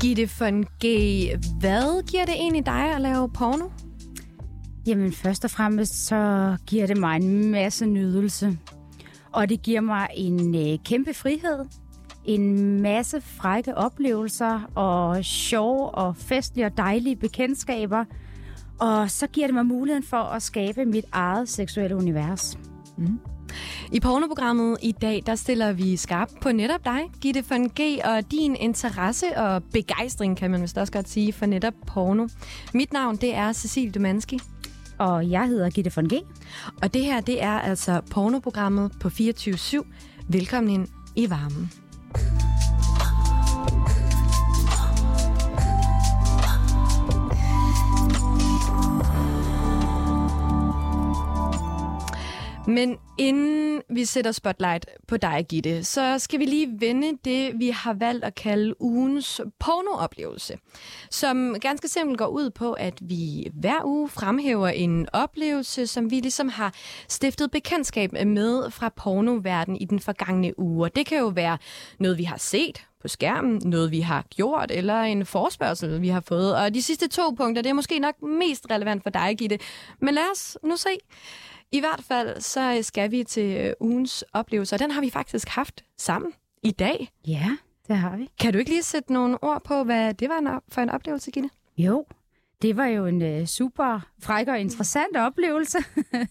Gitte von G. Hvad giver det egentlig dig at lave porno? Jamen først og fremmest så giver det mig en masse nydelse. Og det giver mig en øh, kæmpe frihed. En masse frække oplevelser og sjove og festlige og dejlige bekendtskaber. Og så giver det mig muligheden for at skabe mit eget seksuelle univers. Mm. I pornoprogrammet i dag, der stiller vi skarp på netop dig, Gitte von G, og din interesse og begejstring, kan man vist også godt sige, for netop porno. Mit navn, det er Cecilie Dumanski. Og jeg hedder Gitte von G. Og det her, det er altså pornoprogrammet på 24-7. Velkommen ind i varmen. Men inden vi sætter spotlight på dig, Gitte, så skal vi lige vende det, vi har valgt at kalde ugens pornooplevelse. Som ganske simpelt går ud på, at vi hver uge fremhæver en oplevelse, som vi ligesom har stiftet bekendtskab med fra pornoverdenen i den forgangne uge. Og det kan jo være noget, vi har set, på skærmen, noget vi har gjort, eller en forspørgsel, vi har fået. Og de sidste to punkter, det er måske nok mest relevant for dig, Gitte. Men lad os nu se. I hvert fald så skal vi til øh, ugens oplevelse, og den har vi faktisk haft sammen i dag. Ja, det har vi. Kan du ikke lige sætte nogle ord på, hvad det var for en oplevelse, Gitte? Jo, det var jo en uh, super fræk og interessant oplevelse.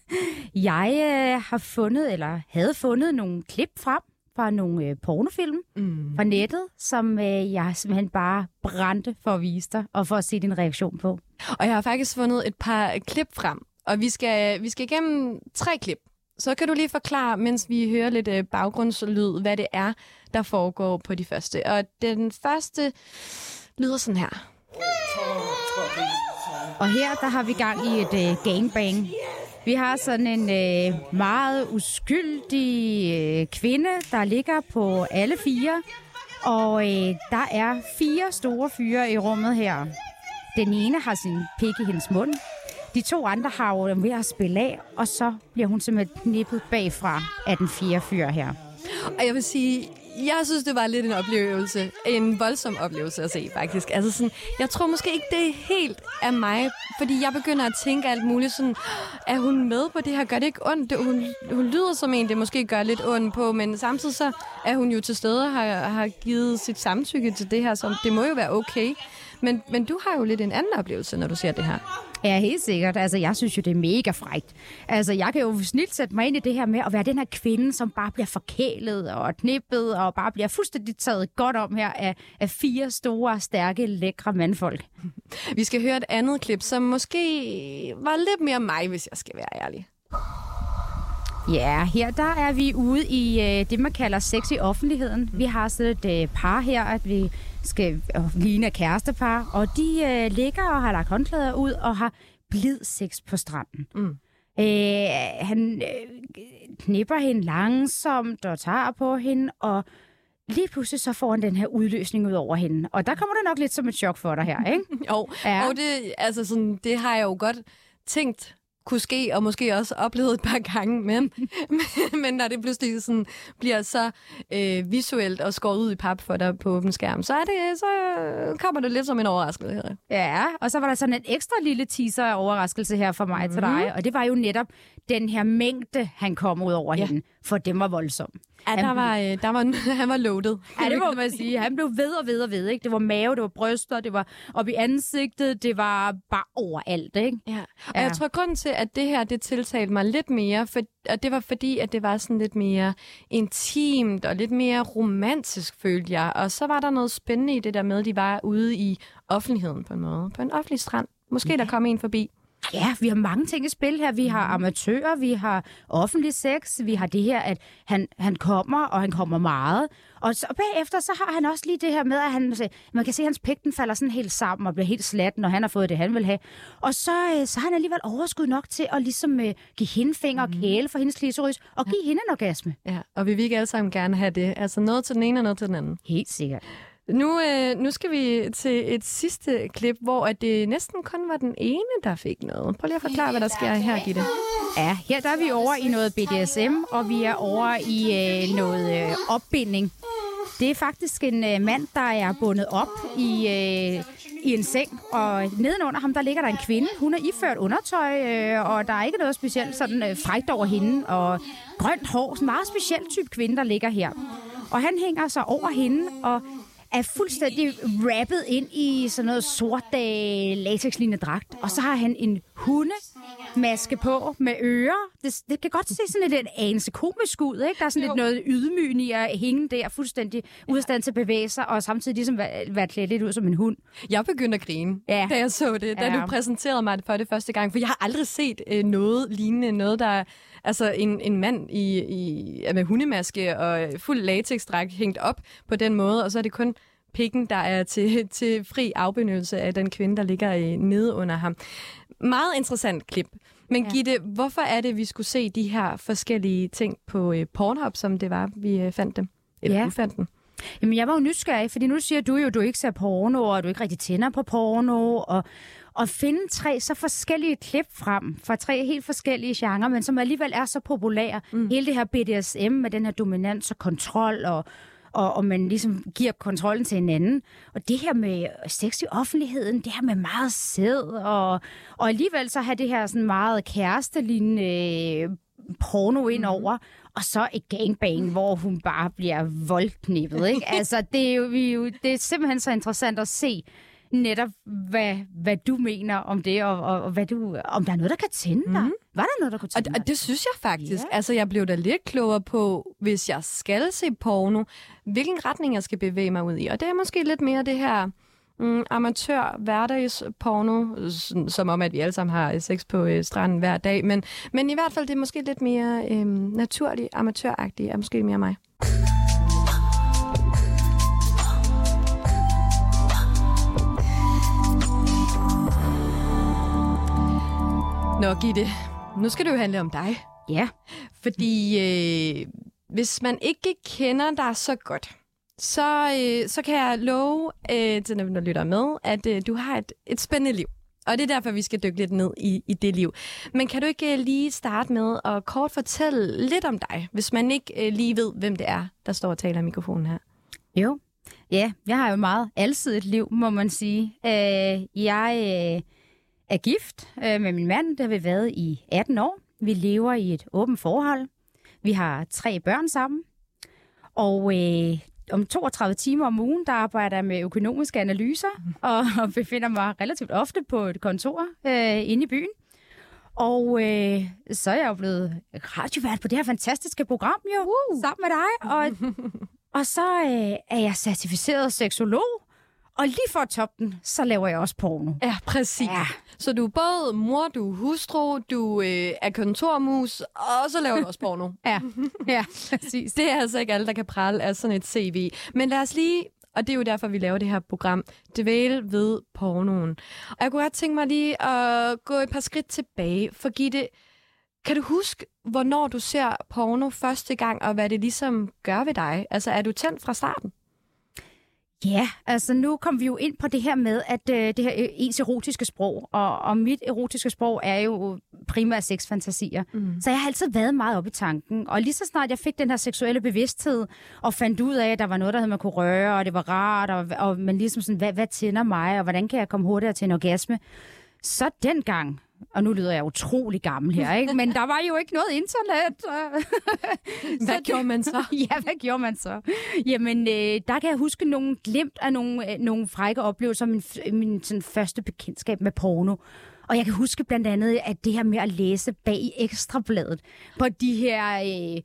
jeg uh, har fundet, eller havde fundet nogle klip frem fra nogle uh, pornofilm mm. fra nettet, som uh, jeg simpelthen bare brændte for at vise dig, og for at se din reaktion på. Og jeg har faktisk fundet et par klip frem, og vi skal, vi skal igennem tre klip. Så kan du lige forklare, mens vi hører lidt øh, baggrundslyd, hvad det er, der foregår på de første. Og den første lyder sådan her. Og her der har vi gang i et uh, gangbang. Vi har sådan en uh, meget uskyldig uh, kvinde, der ligger på alle fire. Og uh, der er fire store fyre i rummet her. Den ene har sin pik i hendes mund. De to andre har jo ved at spille af, og så bliver hun simpelthen nippet bagfra af den fire fyr her. Og jeg vil sige, jeg synes, det var lidt en oplevelse. En voldsom oplevelse at se, faktisk. Altså sådan, jeg tror måske ikke, det er helt af mig, fordi jeg begynder at tænke alt muligt sådan, er hun med på det her? Gør det ikke ondt? Det, hun, hun lyder som en, det måske gør lidt ondt på, men samtidig så er hun jo til stede og har, har givet sit samtykke til det her, så det må jo være okay. Men, men du har jo lidt en anden oplevelse, når du ser det her. Ja, helt sikkert. Altså, jeg synes jo, det er mega frægt. Altså, jeg kan jo snilt sætte mig ind i det her med at være den her kvinde, som bare bliver forkælet og knippet og bare bliver fuldstændig taget godt om her af, af fire store, stærke, lækre mandfolk. Vi skal høre et andet klip, som måske var lidt mere mig, hvis jeg skal være ærlig. Ja, her der er vi ude i øh, det, man kalder sex i offentligheden. Vi har sådan et øh, par her, at vi skal øh, ligne kærestepar, og de øh, ligger og har lagt håndklæder ud og har blid sex på stranden. Mm. Øh, han øh, knipper hende langsomt og tager på hende, og lige pludselig så får han den her udløsning ud over hende. Og der kommer det nok lidt som et chok for dig her, ikke? jo, ja. og det, altså sådan, det har jeg jo godt tænkt kunne ske, og måske også oplevet et par gange, men, men når det pludselig sådan bliver så øh, visuelt og skåret ud i pap for dig på åben skærm, så, er det, så kommer det lidt som en overraskelse her. Ja, og så var der sådan en ekstra lille teaser overraskelse her for mig mm. til dig, og det var jo netop den her mængde, han kom ud over ja. hende, for det var voldsom. Ja, der var, øh, der var, han var loaded. Ja, det må man sige. Han blev ved og ved og ved. Ikke? Det var mave, det var bryster, det var op i ansigtet, det var bare overalt. Ikke? Ja. Og ja. jeg tror, grunden til, at det her det tiltalte mig lidt mere, for, og det var fordi, at det var sådan lidt mere intimt og lidt mere romantisk, følte jeg. Og så var der noget spændende i det der med, at de var ude i offentligheden på en måde. På en offentlig strand. Måske ja. der kom en forbi. Ja, vi har mange ting i spil her. Vi har mm. amatører, vi har offentlig sex, vi har det her, at han, han kommer, og han kommer meget. Og så bagefter, så har han også lige det her med, at han, man kan se, at hans den falder sådan helt sammen og bliver helt slat, når han har fået det, han vil have. Og så, øh, så har han alligevel overskud nok til at ligesom øh, give hende finger og kæle for hendes klitoris, og give hende en orgasme. Ja, og vi vil ikke alle sammen gerne have det. Altså noget til den ene og noget til den anden. Helt sikkert. Nu, øh, nu skal vi til et sidste klip, hvor at det næsten kun var den ene, der fik noget. Prøv lige at forklare, hvad der sker her, Gitte. Ja, her der er vi over i noget BDSM, og vi er over i øh, noget øh, opbinding. Det er faktisk en øh, mand, der er bundet op i, øh, i en seng, og nedenunder ham, der ligger der en kvinde. Hun er iført undertøj, øh, og der er ikke noget specielt sådan øh, frægt over hende, og grønt hår. Sådan en meget speciel type kvinde, der ligger her. Og han hænger sig over hende, og er fuldstændig wrappet ind i sådan noget sort øh, latexlignende dragt. Og så har han en hundemaske på med ører. Det, det kan godt se sådan lidt en anelse komisk ud, ikke? Der er sådan lidt noget ydmygende i at hænge der fuldstændig ude af stand til at bevæge sig, og samtidig ligesom være, være klædt lidt ud som en hund. Jeg begyndte at grine, Ja. da jeg så det, da Ja. du præsenterede mig det for det første gang. For jeg har aldrig set øh, noget lignende. Noget, der Altså en, en mand i, i, med hundemaske og fuld latexdragt hængt op på den måde, og så er det kun pikken, der er til, til fri afbenyttelse af den kvinde, der ligger øh, nede under ham. Meget interessant klip. Men ja. Gitte, hvorfor er det, vi skulle se de her forskellige ting på øh, Pornhub, som det var, vi øh, fandt dem? Eller Ja. du fandt dem? Jamen, jeg var jo nysgerrig, fordi nu siger du jo, at du ikke ser porno, og du ikke rigtig tænder på porno, og at finde tre så forskellige klip frem fra tre helt forskellige genrer, men som alligevel er så populære. Mm. Hele det her BDSM med den her dominans og kontrol, og, og, og man ligesom giver kontrollen til hinanden. Og det her med sex i offentligheden, det her med meget sæd, og, og alligevel så have det her sådan meget kærestelignende øh, porno ind over, og så et gangbang, hvor hun bare bliver voldknippet, ikke? Altså, det er jo, vi det er simpelthen så interessant at se netop, hvad, hvad du mener om det, og, og, og hvad du, om der er noget, der kan tænde dig. Mm. Var der noget, der kunne Og, tænde dig? og det synes jeg faktisk. Yeah. Altså, jeg blev da lidt klogere på, hvis jeg skal se porno, hvilken retning jeg skal bevæge mig ud i. Og det er måske lidt mere det her mm, amatør hverdagsporno, som om, at vi alle sammen har sex på øh, stranden hver dag. Men, men i hvert fald, det er måske lidt mere øh, naturligt, amatøragtigt, er måske mere mig. Nå, Gitte, nu skal det jo handle om dig. Ja. Fordi øh, hvis man ikke kender dig så godt, så, øh, så kan jeg love øh, til dem, der lytter med, at øh, du har et, et spændende liv. Og det er derfor, vi skal dykke lidt ned i, i det liv. Men kan du ikke øh, lige starte med at kort fortælle lidt om dig, hvis man ikke øh, lige ved, hvem det er, der står og taler i mikrofonen her? Jo. Ja, jeg har jo meget alsidigt liv, må man sige. Øh, jeg øh, er gift øh, med min mand, der har vi været i 18 år. Vi lever i et åbent forhold. Vi har tre børn sammen. Og øh, om 32 timer om ugen, der arbejder jeg med økonomiske analyser, og, og befinder mig relativt ofte på et kontor øh, inde i byen. Og øh, så er jeg jo blevet radiovært på det her fantastiske program, jo, uh. sammen med dig. Og og så øh, er jeg certificeret seksolog, og lige for at toppe den, så laver jeg også porno. Ja, præcis. Ja. Så du er både mor, du er hustru, du øh, er kontormus, og så laver du også porno. Ja, ja præcis. Det er altså ikke alle, der kan prale af sådan et CV. Men lad os lige, og det er jo derfor, vi laver det her program, dvæle ved pornoen. Og jeg kunne godt tænke mig lige at gå et par skridt tilbage, for Gitte, kan du huske, hvornår du ser porno første gang, og hvad det ligesom gør ved dig? Altså, er du tændt fra starten? Ja, altså nu kom vi jo ind på det her med, at øh, det her øh, ens erotiske sprog, og, og mit erotiske sprog er jo primært sexfantasier. Mm. Så jeg har altid været meget op i tanken, og lige så snart jeg fik den her seksuelle bevidsthed, og fandt ud af, at der var noget, der man kunne røre, og det var rart, og, og man ligesom sådan, hvad, hvad tænder mig, og hvordan kan jeg komme hurtigere til en orgasme, så dengang, og nu lyder jeg utrolig gammel her, ikke? men der var jo ikke noget internet. Hvad det- gjorde man så? ja, hvad gjorde man så? Jamen, øh, der kan jeg huske nogle glimt af nogle, øh, nogle frække oplevelser, min, min sådan, første bekendtskab med porno. Og jeg kan huske blandt andet, at det her med at læse bag i ekstrabladet på de her... Øh,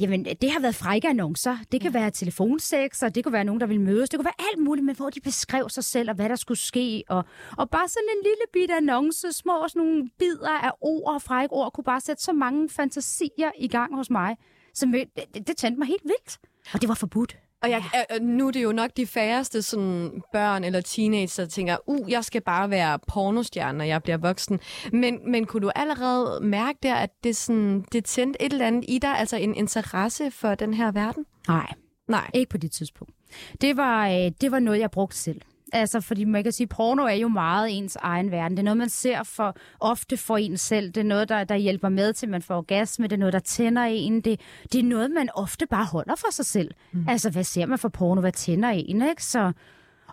Jamen, det har været frække annoncer. Det kan ja. være telefonsex, og det kan være nogen, der vil mødes. Det kunne være alt muligt, men hvor de beskrev sig selv, og hvad der skulle ske. Og, og bare sådan en lille bit annonce, små sådan nogle bidder af ord og frække ord, kunne bare sætte så mange fantasier i gang hos mig. Så det, det, det tændte mig helt vildt. Og det var forbudt. Og jeg, ja. nu er det jo nok de færreste sådan, børn eller teenager, der tænker, uh, jeg skal bare være pornostjerne, når jeg bliver voksen. Men, men kunne du allerede mærke der, at det, sådan, det tændte et eller andet i dig, altså en interesse for den her verden? Nej, Nej. ikke på det tidspunkt. Det var, øh, det var noget, jeg brugte selv. Altså, fordi man kan sige, porno er jo meget ens egen verden. Det er noget, man ser for ofte for en selv. Det er noget, der, der hjælper med til, at man får orgasme. Det er noget, der tænder en. Det, det er noget, man ofte bare holder for sig selv. Mm. Altså, hvad ser man for porno? Hvad tænder en? Ikke? Så,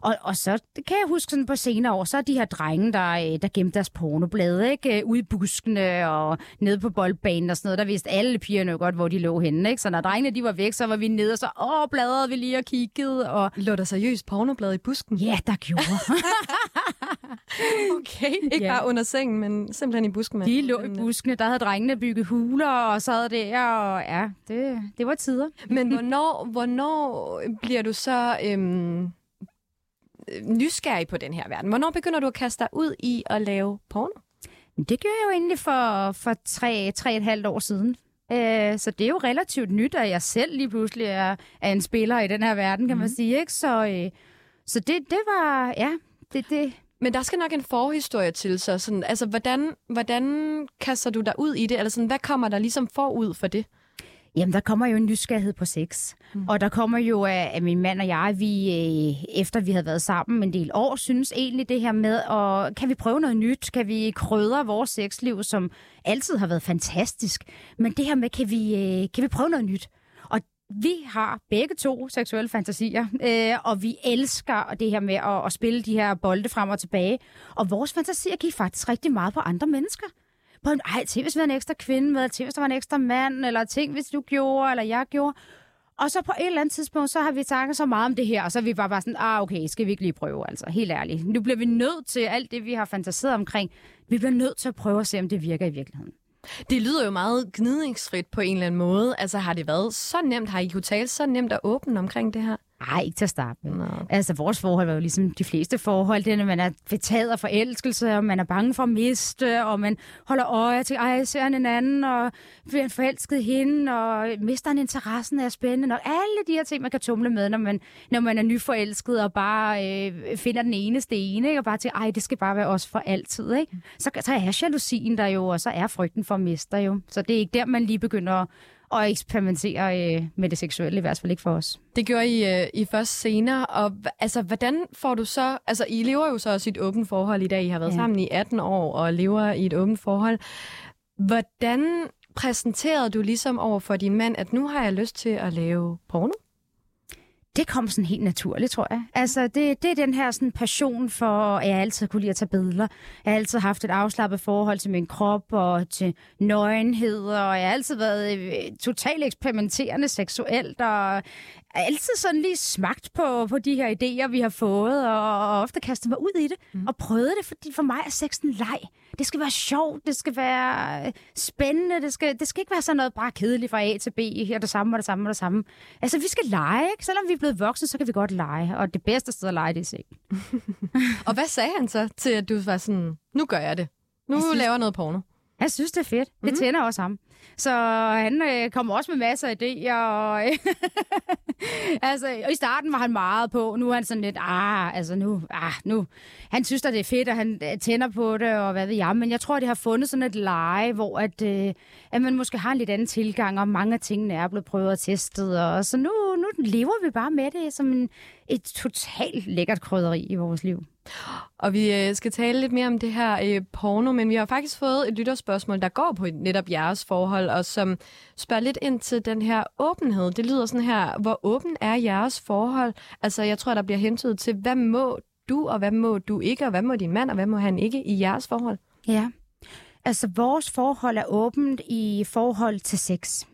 og, og så det kan jeg huske sådan på senere år, så er de her drenge, der, øh, der gemte deres pornoblade, ikke? Øh, ude i buskene og nede på boldbanen og sådan noget. Der vidste alle pigerne jo godt, hvor de lå henne, ikke? Så når drengene de var væk, så var vi nede og så, åh, bladrede vi lige og kiggede. Og... Lå der seriøst pornoblade i busken? Ja, der gjorde. okay, ikke ja. bare under sengen, men simpelthen i busken. De lå i buskene, der havde drengene bygget huler og sad der, og ja, det, det var tider. Men hvornår, hvornår bliver du så... Øhm nysgerrig på den her verden. Hvornår begynder du at kaste dig ud i at lave porno? Det gjorde jeg jo egentlig for, for tre, tre et halvt år siden. Øh, så det er jo relativt nyt, at jeg selv lige pludselig er, er en spiller i den her verden, kan mm. man mhm. sige. Ikke? Så, øh, så det, det var, ja, det, det, men der skal nok en forhistorie til, så sådan, altså, hvordan, hvordan kaster du dig ud i det? Eller sådan, hvad kommer der ligesom forud for det? Jamen, der kommer jo en nysgerrighed på sex. Mm. Og der kommer jo, at min mand og jeg, vi, øh, efter vi havde været sammen en del år, synes egentlig det her med, og kan vi prøve noget nyt? Kan vi krydre vores sexliv, som altid har været fantastisk? Men det her med, kan vi, øh, kan vi prøve noget nyt? Og vi har begge to seksuelle fantasier, øh, og vi elsker det her med at, at spille de her bolde frem og tilbage. Og vores fantasier gik faktisk rigtig meget på andre mennesker på en, ej, tænk hvis vi var en ekstra kvinde med, tænk hvis der var en ekstra mand, eller ting, hvis du gjorde, eller jeg gjorde. Og så på et eller andet tidspunkt, så har vi snakket så meget om det her, og så er vi bare, bare sådan, ah okay, skal vi ikke lige prøve, altså, helt ærligt. Nu bliver vi nødt til alt det, vi har fantaseret omkring, vi bliver nødt til at prøve at se, om det virker i virkeligheden. Det lyder jo meget gnidningsfrit på en eller anden måde. Altså har det været så nemt, har I kunne tale så nemt og åbent omkring det her? Nej, ikke til at starte med. No. Altså, vores forhold var jo ligesom de fleste forhold. Det er, når man er betaget af forelskelse, og man er bange for at miste, og man holder øje til, ej, ser han en anden, og bliver forelsket hende, og mister en interessen af spændende, og alle de her ting, man kan tumle med, når man, når man er nyforelsket, og bare øh, finder den eneste ene, ikke? og bare til, ej, det skal bare være os for altid. Ikke? Så, så er jalousien der jo, og så er frygten for at miste jo. Så det er ikke der, man lige begynder at eksperimentere øh, med det seksuelle, i hvert fald ikke for os. Det gjorde I, øh, I først senere, og altså, hvordan får du så... Altså, I lever jo så også i et åbent forhold i dag. I har været ja. sammen i 18 år og lever i et åbent forhold. Hvordan præsenterede du ligesom over for din mand, at nu har jeg lyst til at lave porno? Det kom sådan helt naturligt, tror jeg. Altså, det, det er den her sådan passion for, at jeg altid kunne lide at tage billeder. Jeg har altid haft et afslappet forhold til min krop og til nøgenhed, og jeg har altid været øh, totalt eksperimenterende seksuelt, og altid sådan lige smagt på, på de her idéer, vi har fået, og, og ofte kastet mig ud i det, mm. og prøvet det, fordi for mig er sex en leg. Det skal være sjovt, det skal være spændende, det skal, det skal ikke være sådan noget bare kedeligt fra A til B, her det samme og det samme og det samme. Altså, vi skal lege, ikke? Selvom vi er blevet voksne, så kan vi godt lege, og det bedste sted at lege, det er seng. og hvad sagde han så til, at du var sådan, nu gør jeg det? Nu jeg synes, laver jeg noget porno? Jeg synes, det er fedt. Det mm. tænder også ham. Så han øh, kommer også med masser af idéer. Og, altså, og i starten var han meget på. Nu er han sådan lidt, ah, altså nu, ah, nu. Han synes at det er fedt, at han øh, tænder på det, og hvad ved jeg. Men jeg tror, det har fundet sådan et leje, hvor at, øh, at man måske har en lidt anden tilgang, og mange af tingene er blevet prøvet og testet. Og så nu lever vi bare med det som en, et totalt lækkert krydderi i vores liv. Og vi øh, skal tale lidt mere om det her øh, porno, men vi har faktisk fået et lytterspørgsmål, der går på netop jeres forhold, og som spørger lidt ind til den her åbenhed. Det lyder sådan her, hvor åben er jeres forhold? Altså, jeg tror, der bliver hentydet til, hvad må du, og hvad må du ikke, og hvad må din mand, og hvad må han ikke i jeres forhold? Ja, altså vores forhold er åbent i forhold til sex.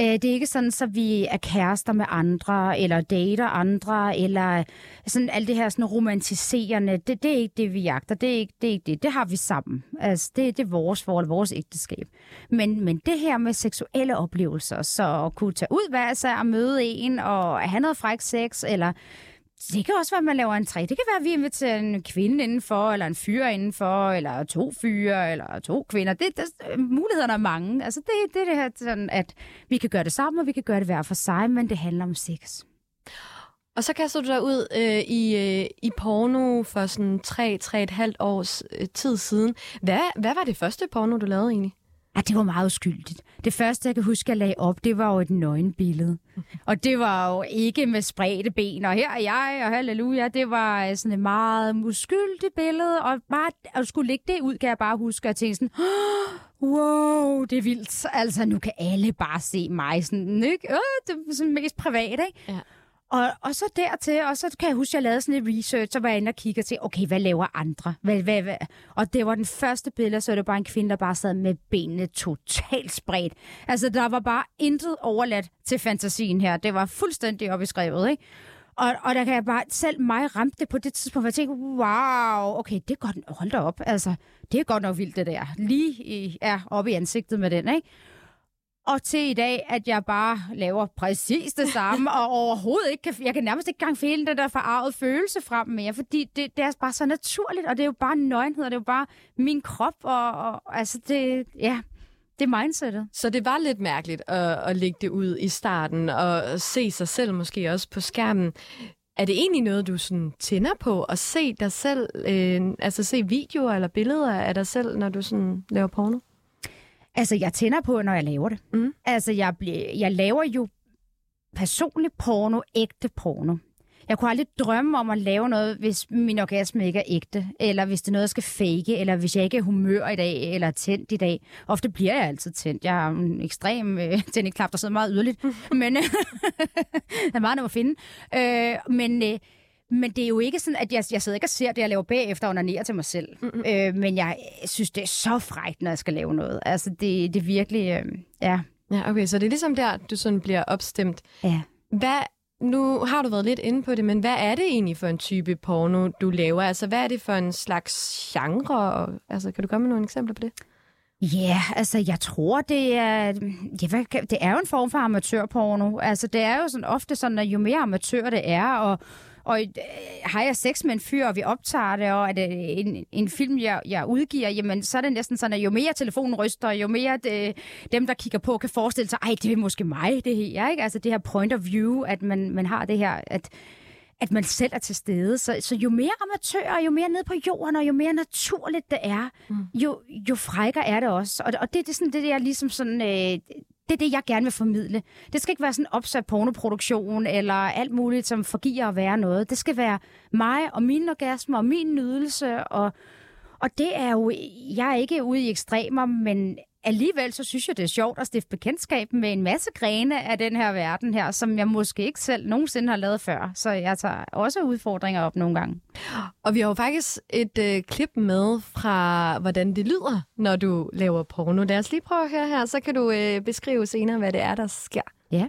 Øh, det er ikke sådan, så vi er kærester med andre, eller dater andre, eller sådan alt det her sådan romantiserende. Det, det er ikke det, vi jagter. Det er ikke det. Er ikke det. det har vi sammen. Altså, det, det er vores forhold, vores ægteskab. Men, men det her med seksuelle oplevelser, så at kunne tage ud hver sig og møde en, og have noget fræk sex, eller det kan også være, at man laver en træ. Det kan være, at vi inviterer en kvinde indenfor, eller en fyr indenfor, eller to fyre, eller to kvinder. Det, der, mulighederne er mange. Altså, det, det er det her, sådan, at vi kan gøre det sammen, og vi kan gøre det hver for sig, men det handler om sex. Og så kaster du dig ud øh, i, øh, i porno for sådan 3-3,5 års øh, tid siden. Hvad, hvad var det første porno, du lavede egentlig? Ja, det var meget uskyldigt. Det første, jeg kan huske, jeg lagde op, det var jo et nøgenbillede. Og det var jo ikke med spredte ben, og her er jeg, og halleluja. Det var øh, sådan et meget uskyldigt billede, og bare at skulle lægge det ud, kan jeg bare huske, at tænke sådan, wow, det er vildt. Altså, nu kan alle bare se mig sådan, ikke? Øh, det er sådan mest privat, ikke? Ja. Og, og så dertil, og så kan jeg huske, at jeg lavede sådan lidt research, og var inde og kigge til, okay, hvad laver andre? Hvad, hvad, hvad? Og det var den første billede, så var bare en kvinde, der bare sad med benene totalt spredt. Altså, der var bare intet overladt til fantasien her. Det var fuldstændig opbeskrevet, ikke? Og, og der kan jeg bare, selv mig ramte det på det tidspunkt, hvor jeg tænkte, wow, okay, det er godt, hold da op, altså, det er godt nok vildt det der. Lige i, ja, oppe i ansigtet med den, ikke? Og til i dag, at jeg bare laver præcis det samme, og overhovedet ikke kan, jeg kan nærmest ikke engang føle den der forarvet følelse frem mere, fordi det, det er bare så naturligt, og det er jo bare nøgenhed, og det er jo bare min krop, og, og altså det, ja, det er mindsetet. Så det var lidt mærkeligt at, at lægge det ud i starten, og se sig selv måske også på skærmen. Er det egentlig noget, du sådan tænder på at se dig selv, øh, altså se videoer eller billeder af dig selv, når du sådan laver porno? Altså, jeg tænder på, når jeg laver det. Mm. Altså, jeg, jeg laver jo personlig porno, ægte porno. Jeg kunne aldrig drømme om at lave noget, hvis min orgasme ikke er ægte, eller hvis det er noget, jeg skal fake, eller hvis jeg ikke er humør i dag, eller tændt i dag. Ofte bliver jeg altid tændt. Jeg har en ekstrem øh, tændingklap, der sidder meget yderligt, men det er meget nemt at finde. Øh, men... Øh, men det er jo ikke sådan, at jeg, jeg sidder ikke og ser det, jeg laver bagefter og onanerer til mig selv. Mm-hmm. Øh, men jeg synes, det er så frækt, når jeg skal lave noget. Altså, det, det er virkelig... Øh, ja. Ja, okay, så det er ligesom der, du sådan bliver opstemt. Ja. Hvad, nu har du været lidt inde på det, men hvad er det egentlig for en type porno, du laver? Altså, hvad er det for en slags genre? Altså, kan du komme med nogle eksempler på det? Ja, yeah, altså jeg tror, det er, ja, hvad, det er jo en form for amatørporno. Altså det er jo sådan, ofte sådan, at jo mere amatør det er, og og øh, har jeg sex med en fyr, og vi optager det, og er det en, en film, jeg, jeg udgiver, jamen så er det næsten sådan, at jo mere telefonen ryster, jo mere det, dem, der kigger på, kan forestille sig, ej, det er måske mig, det her, ikke? Altså det her point of view, at man, man har det her, at at man selv er til stede. Så, så jo mere amatører, jo mere ned på jorden, og jo mere naturligt det er, mm. jo, jo frækker er det også. Og, og det, det er sådan det, der ligesom sådan... Øh, det er det, jeg gerne vil formidle. Det skal ikke være sådan opsat pornoproduktion eller alt muligt, som forgiver at være noget. Det skal være mig og min orgasme og min nydelse. Og, og det er jo, jeg er ikke ude i ekstremer, men alligevel så synes jeg, det er sjovt at stifte bekendtskab med en masse grene af den her verden her, som jeg måske ikke selv nogensinde har lavet før. Så jeg tager også udfordringer op nogle gange. Og vi har jo faktisk et øh, klip med fra, hvordan det lyder, når du laver porno. Lad os lige prøve at høre her, så kan du øh, beskrive senere, hvad det er, der sker. Ja.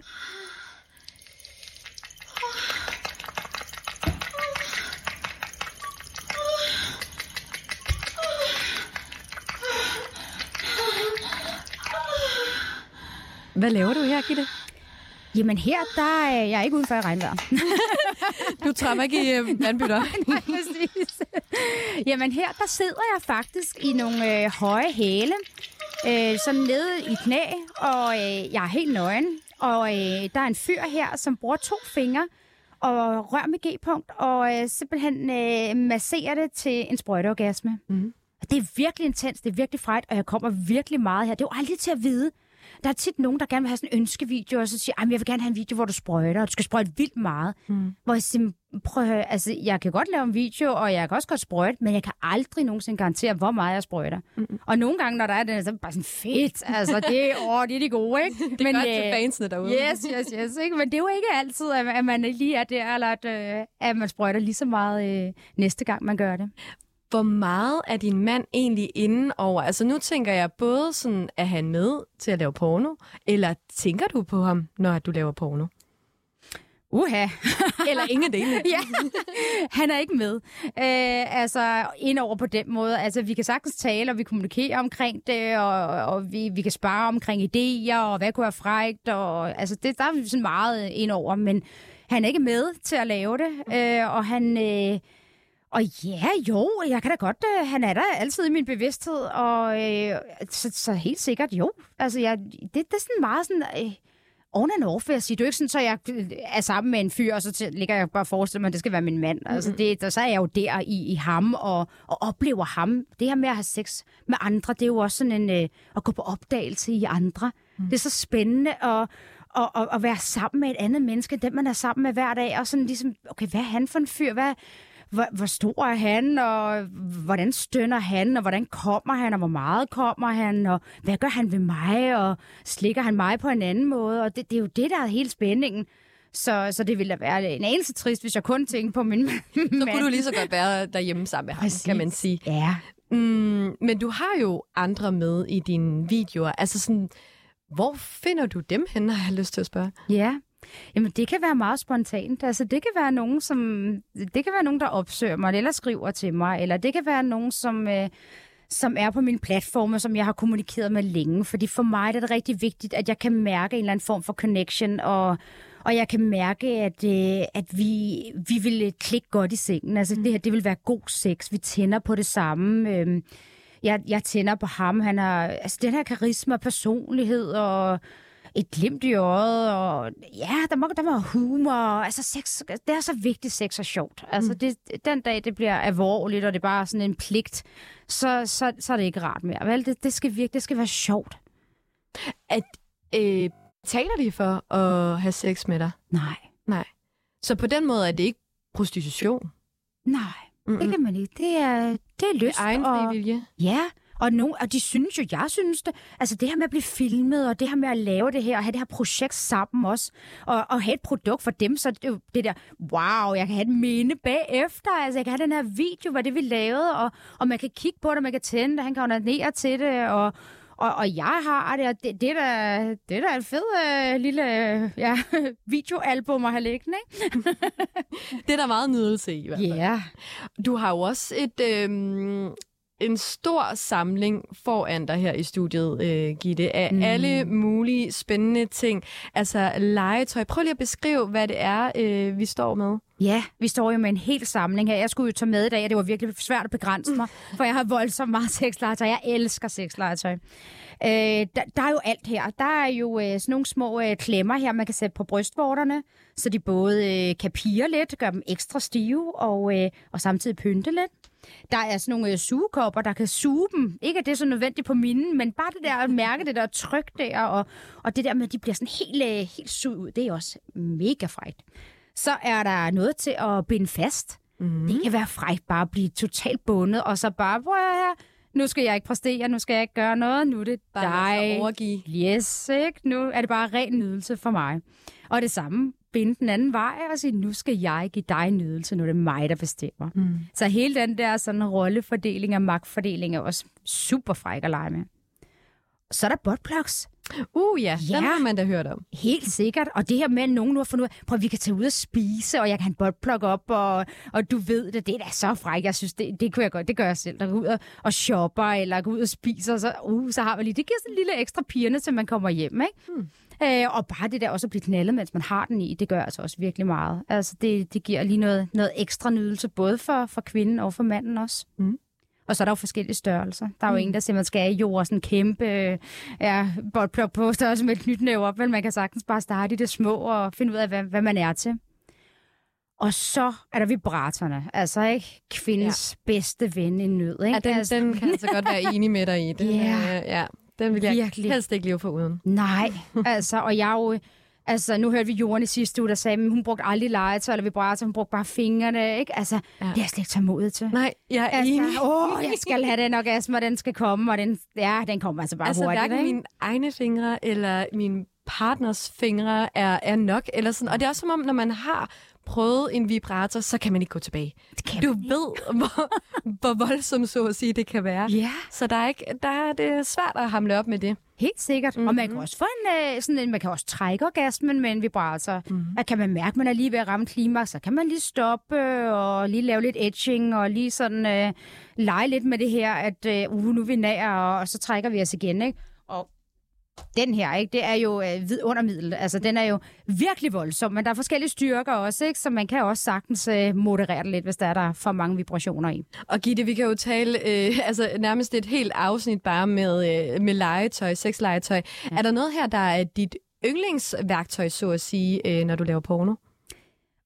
Hvad laver du her, Gitte? Jamen her, der er jeg ikke uden for regnvejr. du træmmer ikke i øh, vandbytter. Nej, præcis. Jamen her, der sidder jeg faktisk i nogle øh, høje hæle, øh, sådan nede i knæ, og øh, jeg er helt nøgen. Og øh, der er en fyr her, som bruger to fingre og rører med G-punkt, og øh, simpelthen øh, masserer det til en sprøjteorgasme. Mm. Det er virkelig intens, det er virkelig frejt, og jeg kommer virkelig meget her. Det er jo aldrig til at vide, der er tit nogen, der gerne vil have sådan en ønskevideo, og så siger, jeg vil gerne have en video, hvor du sprøjter, og du skal sprøjte vildt meget. Mm. Hvor jeg siger, prøv at høre, altså, jeg kan godt lave en video, og jeg kan også godt sprøjte, men jeg kan aldrig nogensinde garantere, hvor meget jeg sprøjter. Mm. Og nogle gange, når der er det, så er det bare sådan, fedt, altså, det, åh, det er de gode, ikke? det er men, godt øh, til fansene derude. Yes, yes, yes, ikke? Men det er jo ikke altid, at man lige er der, eller at, øh, at man sprøjter lige så meget øh, næste gang, man gør det hvor meget er din mand egentlig inde over? Altså nu tænker jeg både sådan, er han med til at lave porno, eller tænker du på ham, når du laver porno? Uha. Eller ingen dele. ja, han er ikke med. Øh, altså, indover på den måde. Altså, vi kan sagtens tale, og vi kommunikerer omkring det, og, og vi, vi kan spare omkring idéer, og hvad kunne være frægt, og altså, det, der er vi sådan meget indover, men han er ikke med til at lave det, øh, og han... Øh, og ja, jo, jeg kan da godt, øh, han er der altid i min bevidsthed, og øh, så, så helt sikkert jo. Altså, jeg, det, det er sådan meget sådan, øh, on and off, vil jeg sige. Det er jo ikke sådan, så jeg er sammen med en fyr, og så ligger jeg bare og forestiller mig, at det skal være min mand. Mm-hmm. Altså, det, der, så er jeg jo der i, i ham, og, og oplever ham. Det her med at have sex med andre, det er jo også sådan en, øh, at gå på opdagelse i andre. Mm. Det er så spændende at, at, at, at være sammen med et andet menneske, den man er sammen med hver dag, og sådan ligesom, okay, hvad er han for en fyr? Hvad, hvor, hvor stor er han, og hvordan stønner han, og hvordan kommer han, og hvor meget kommer han, og hvad gør han ved mig, og slikker han mig på en anden måde, og det, det er jo det, der er hele spændingen. Så, så det ville da være en anelse trist, hvis jeg kun tænkte på min Så kunne du lige så godt være derhjemme sammen med ham, Præcis. kan man sige. Ja, Mm, men du har jo andre med i dine videoer. Altså sådan, hvor finder du dem hen, har jeg lyst til at spørge? Ja. Jamen, det kan være meget spontant. Altså, det kan være nogen, som... Det kan være nogen, der opsøger mig, eller skriver til mig, eller det kan være nogen, som... Øh, som er på min platforme, som jeg har kommunikeret med længe. Fordi for mig er det rigtig vigtigt, at jeg kan mærke en eller anden form for connection, og, og jeg kan mærke, at, øh, at vi, vi vil klikke godt i sengen. Altså, det her, det vil være god sex. Vi tænder på det samme. Øhm, jeg, jeg tænder på ham. Han har altså, den her karisma, personlighed og et glimt i øjet, og ja, der må, der må humor. Altså, sex, det er så vigtigt, sex er sjovt. Altså, det, den dag, det bliver alvorligt, og det er bare sådan en pligt, så, så, så er det ikke rart mere. Vel? Det, det skal virkelig, det skal være sjovt. At, øh, taler de for at have sex med dig? Nej, Nej. Så på den måde er det ikke prostitution? nej, Mm-mm. det kan man ikke. Det er, det er Det er lyst. egen og, frivillige? Ja, og, nogen, og de synes jo, jeg synes det. Altså det her med at blive filmet, og det her med at lave det her, og have det her projekt sammen også, og, og have et produkt for dem, så det det der, wow, jeg kan have et minde bagefter, altså jeg kan have den her video, hvad det vi lavede, og, og man kan kigge på det, man kan tænde det, han kan onanere til det, og, og, og jeg har det, og det, det, er da, det er da en fed øh, lille øh, ja, videoalbum at have liggende, ikke? Det er der meget nydelse i, i hvert fald. Ja. Du har jo også et, øhm, en stor samling foran dig her i studiet, øh, Gitte, af Mm. mm. alle mulige spændende ting. Altså legetøj. Prøv lige at beskrive, hvad det er, øh, vi står med. Ja, vi står jo med en hel samling her. Jeg skulle jo tage med i dag, og det var virkelig svært at begrænse mig, for jeg har voldsomt meget sexlegetøj. Jeg elsker sexlegetøj. Øh, der, der er jo alt her. Der er jo øh, sådan nogle små øh, klemmer her, man kan sætte på brystvorterne, så de både øh, kan pire lidt, gøre dem ekstra stive, og, øh, og samtidig pynte lidt. Der er sådan nogle øh, sugekopper, der kan suge dem. Ikke at det er så nødvendigt på minden, men bare det der at mærke det der tryk der, og, og det der med, at de bliver sådan helt, øh, helt suget ud, det er også mega frækt. Så er der noget til at binde fast. Mm. Det kan være frækt bare at blive totalt bundet, og så bare, hvor er jeg? Nu skal jeg ikke præstere, nu skal jeg ikke gøre noget, nu er det Bare dig. overgive. Yes, ikke? Nu er det bare ren nydelse for mig. Og det samme, binde den anden vej og sige, nu skal jeg give dig nydelse, nu er det mig, der bestemmer. Mm. Så hele den der sådan rollefordeling og magtfordeling er også super fræk at lege med. Så er der buttplugs. Uh ja, Ja. den har man da hørt om. Helt sikkert. Og det her med, at nogen nu har fundet ud af, prøv at vi kan tage ud og spise, og jeg kan have en buttplug op, og, og du ved det, det er da så fræk. Jeg synes, det, det, kunne jeg godt, det gør jeg selv. Der går ud og, og shopper, eller går ud og spiser, og så, uh, så har man lige, det giver sådan en lille ekstra pirne, til man kommer hjem, ikke? Hmm. Øh, og bare det der også at blive knaldet, mens man har den i, det gør altså også virkelig meget. Altså, det, det giver lige noget, noget ekstra nydelse, både for, for kvinden og for manden også. Mm. Og så er der jo forskellige størrelser. Der er jo mm. en, der man skal have jord sådan en kæmpe øh, ja, boldplok på størrelse med et knytnæve op, men man kan sagtens bare starte i det små og finde ud af, hvad, hvad man er til. Og så er der vibratorerne. Altså ikke kvindens ja. bedste ven i nød. Ikke? Ja, den, altså, den kan så godt være enig med dig i. Den, Ja. øh, ja, den vil jeg Virkelig. helst ikke leve for uden. Nej, altså, og jeg er jo... Altså, nu hørte vi Jorden i sidste uge, der sagde, at hun brugte aldrig legetøj eller vibrator, hun brugte bare fingrene, ikke? Altså, ja. Det er jeg slet ikke tålmodig til. Nej, jeg er Altså, enig. åh, jeg skal have den orgasme, og den skal komme, og den, ja, den kommer altså bare Altså, hurtigt, hverken ikke? mine egne fingre eller min partners fingre er, er nok. Eller sådan. Og det er også som om, når man har prøvet en vibrator, så kan man ikke gå tilbage. Det kan Du ikke. ved, hvor, hvor voldsomt så at sige det kan være. Ja, Så der er, ikke, der er det svært at hamle op med det. helt sikkert. Mm-hmm. Og man kan også få en, øh, sådan en, man kan også trække orgasmen med en vibrator. Mm-hmm. At kan man mærke, at man er lige ved at ramme klimaks, så kan man lige stoppe øh, og lige lave lidt edging og lige sådan øh, lege lidt med det her, at øh, uh, nu er vi nær, og, og så trækker vi os igen, ikke? Den her, ikke, det er jo øh, vidundermiddel. Altså, den er jo virkelig voldsom, men der er forskellige styrker også, ikke? Så man kan også sagtens øh, moderere det lidt, hvis der er der er for mange vibrationer i. Og Gitte, vi kan jo tale øh, altså, nærmest et helt afsnit bare med, øh, med legetøj, sexlegetøj. Ja. Er der noget her, der er dit yndlingsværktøj, så at sige, øh, når du laver porno?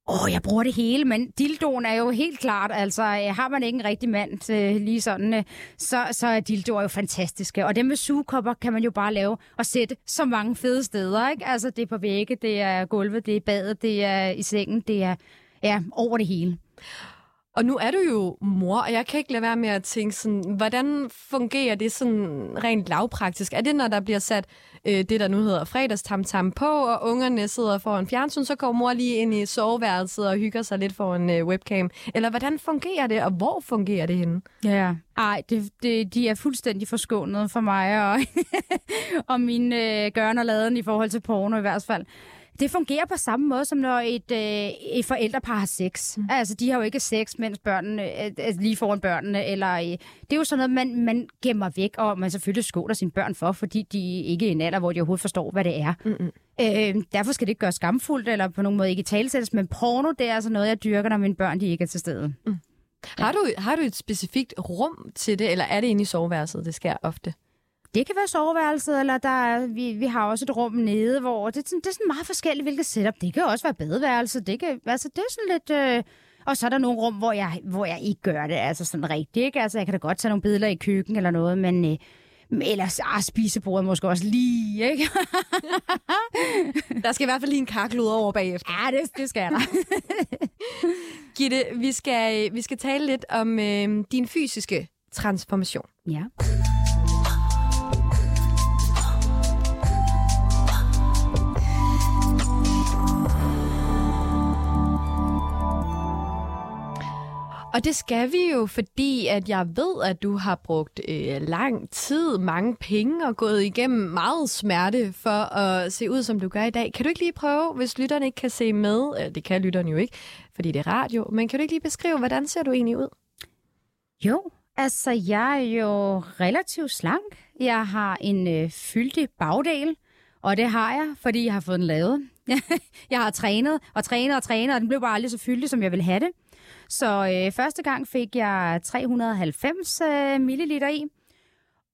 Åh, oh, jeg bruger det hele, men dildoen er jo helt klart, altså øh, har man ikke en rigtig mand øh, lige sådan, øh, så, så er dildoer jo fantastiske. Og dem med sugekopper kan man jo bare lave og sætte så mange fede steder, ikke? Altså det er på vægge, det er gulvet, det er badet, det er i sengen, det er ja, over det hele. Og nu er du jo mor, og jeg kan ikke lade være med at tænke sådan, hvordan fungerer det sådan rent lavpraktisk? Er det, når der bliver sat øh, det, der nu hedder fredagstamtam på, og ungerne sidder foran fjernsyn, så går mor lige ind i soveværelset og hygger sig lidt foran øh, webcam? Eller hvordan fungerer det, og hvor fungerer det henne? Ja, ej, det, det, de er fuldstændig forskånet for mig og, og min øh, gørn og laden i forhold til porno i hvert fald. Det fungerer på samme måde, som når et, øh, et forældrepar har sex. Mm. Altså, de har jo ikke sex, mens børnene, øh, øh, lige foran børnene. Eller, øh, det er jo sådan noget, man, man gemmer væk, og man selvfølgelig skåler sine børn for, fordi de ikke er i en alder, hvor de overhovedet forstår, hvad det er. Mm-hmm. Øh, derfor skal det ikke gøres skamfuldt, eller på nogen måde ikke talsættes, men porno, det er altså noget, jeg dyrker, når mine børn de ikke er til stede. Mm. Ja. Har, du, har du et specifikt rum til det, eller er det inde i soveværelset, det sker ofte? Det kan være soveværelset, eller der er, vi, vi har også et rum nede, hvor det, det er sådan meget forskelligt, hvilket setup. Det kan også være badeværelset. Det, kan, altså, det er sådan lidt... Øh, og så er der nogle rum, hvor jeg, hvor jeg ikke gør det, altså sådan rigtigt. Ikke? Altså, jeg kan da godt tage nogle billeder i køkken eller noget, men... Øh, Ellers ah, spisebordet måske også lige, ikke? der skal i hvert fald lige en kakkel ud over bagefter. Ja, det, det skal der. Gitte, vi skal, vi skal tale lidt om øh, din fysiske transformation. Ja. Og det skal vi jo, fordi at jeg ved, at du har brugt øh, lang tid, mange penge og gået igennem meget smerte for at se ud, som du gør i dag. Kan du ikke lige prøve, hvis lytterne ikke kan se med, øh, det kan lytterne jo ikke, fordi det er radio, men kan du ikke lige beskrive, hvordan ser du egentlig ud? Jo, altså jeg er jo relativt slank. Jeg har en øh, fyldig bagdel, og det har jeg, fordi jeg har fået den lavet. jeg har trænet og trænet og trænet, og den blev bare aldrig så fyldig, som jeg ville have det. Så øh, første gang fik jeg 390 øh, milliliter i,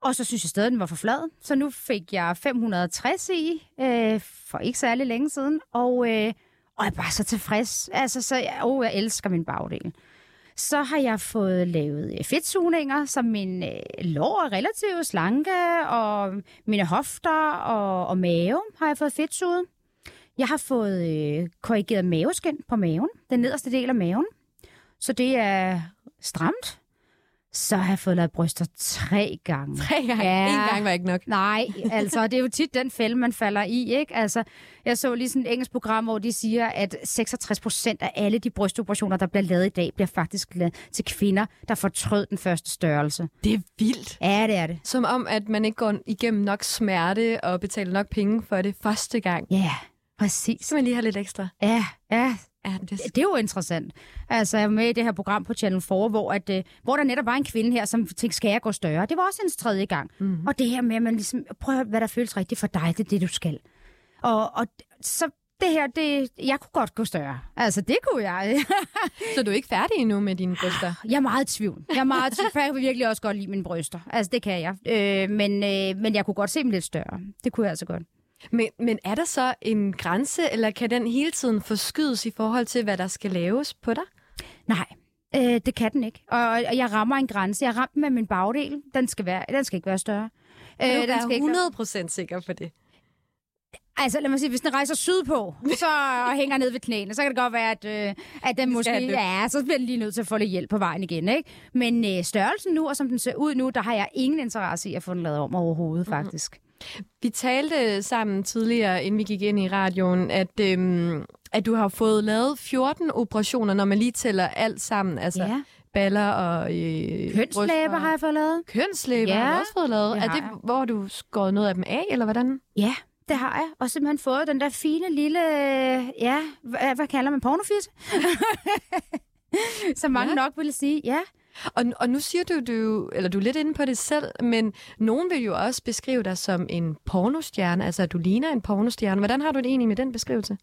og så synes jeg stadig, den var for flad. Så nu fik jeg 560 i, øh, for ikke særlig længe siden, og, øh, og jeg er bare så tilfreds. Altså, så åh, oh, jeg elsker min bagdel. Så har jeg fået lavet øh, fedtsugninger, så min øh, lår er relativt slanke, og mine hofter og, og mave har jeg fået fedtsuget. Jeg har fået øh, korrigeret maveskin på maven, den nederste del af maven. Så det er stramt. Så har jeg fået lavet bryster tre gange. Tre gange? Ja. En gang var ikke nok. Nej, altså det er jo tit den fælde, man falder i. Ikke? Altså, jeg så lige sådan et engelsk program, hvor de siger, at 66 procent af alle de brystoperationer, der bliver lavet i dag, bliver faktisk lavet til kvinder, der fortrød den første størrelse. Det er vildt. Ja, det er det. Som om, at man ikke går igennem nok smerte og betaler nok penge for det første gang. Ja, præcis. Så man lige har lidt ekstra. Ja, ja, Ja, det... det er jo interessant. Altså, jeg er med i det her program på Channel 4, hvor, at, uh, hvor der netop var en kvinde her, som tænkte, skal jeg gå større? Det var også en tredje gang. Mm-hmm. Og det her med, at man ligesom, prøv at høre, hvad der føles rigtigt for dig, det er det, du skal. Og, og så det her, det, jeg kunne godt gå større. Altså, det kunne jeg. så du er ikke færdig endnu med dine bryster? Jeg er meget i tvivl. Jeg er meget i tvivl, for jeg kan virkelig også godt lide mine bryster. Altså, det kan jeg. Øh, men, øh, men jeg kunne godt se dem lidt større. Det kunne jeg altså godt. Men, men er der så en grænse, eller kan den hele tiden forskydes i forhold til, hvad der skal laves på dig? Nej, øh, det kan den ikke. Og, og jeg rammer en grænse. Jeg rammer med min bagdel. Den skal, være, den skal ikke være større. Øh, den skal 100 procent sikker på det? Altså, lad mig sige, hvis den rejser sydpå, så hænger ned ved knæene, så kan det godt være, at, øh, at den måske... Ja, så bliver den lige nødt til at få lidt hjælp på vejen igen, ikke? Men øh, størrelsen nu, og som den ser ud nu, der har jeg ingen interesse i at få den lavet om overhovedet, mm-hmm. faktisk. Vi talte sammen tidligere, inden vi gik ind i radioen, at, øhm, at du har fået lavet 14 operationer, når man lige tæller alt sammen. Altså ja. baller og øh, Kønslæber har jeg fået lavet. Kønslæber ja, har du også fået lavet. Er det, hvor du skåret noget af dem af, eller hvordan? Ja, det har jeg. Og simpelthen fået den der fine lille, ja, hvad, hvad kalder man, pornofis? Som mange ja. nok ville sige, ja. Og, og nu siger du, du, eller du er lidt inde på det selv, men nogen vil jo også beskrive dig som en pornostjerne, altså at du ligner en pornostjerne. Hvordan har du det egentlig med den beskrivelse?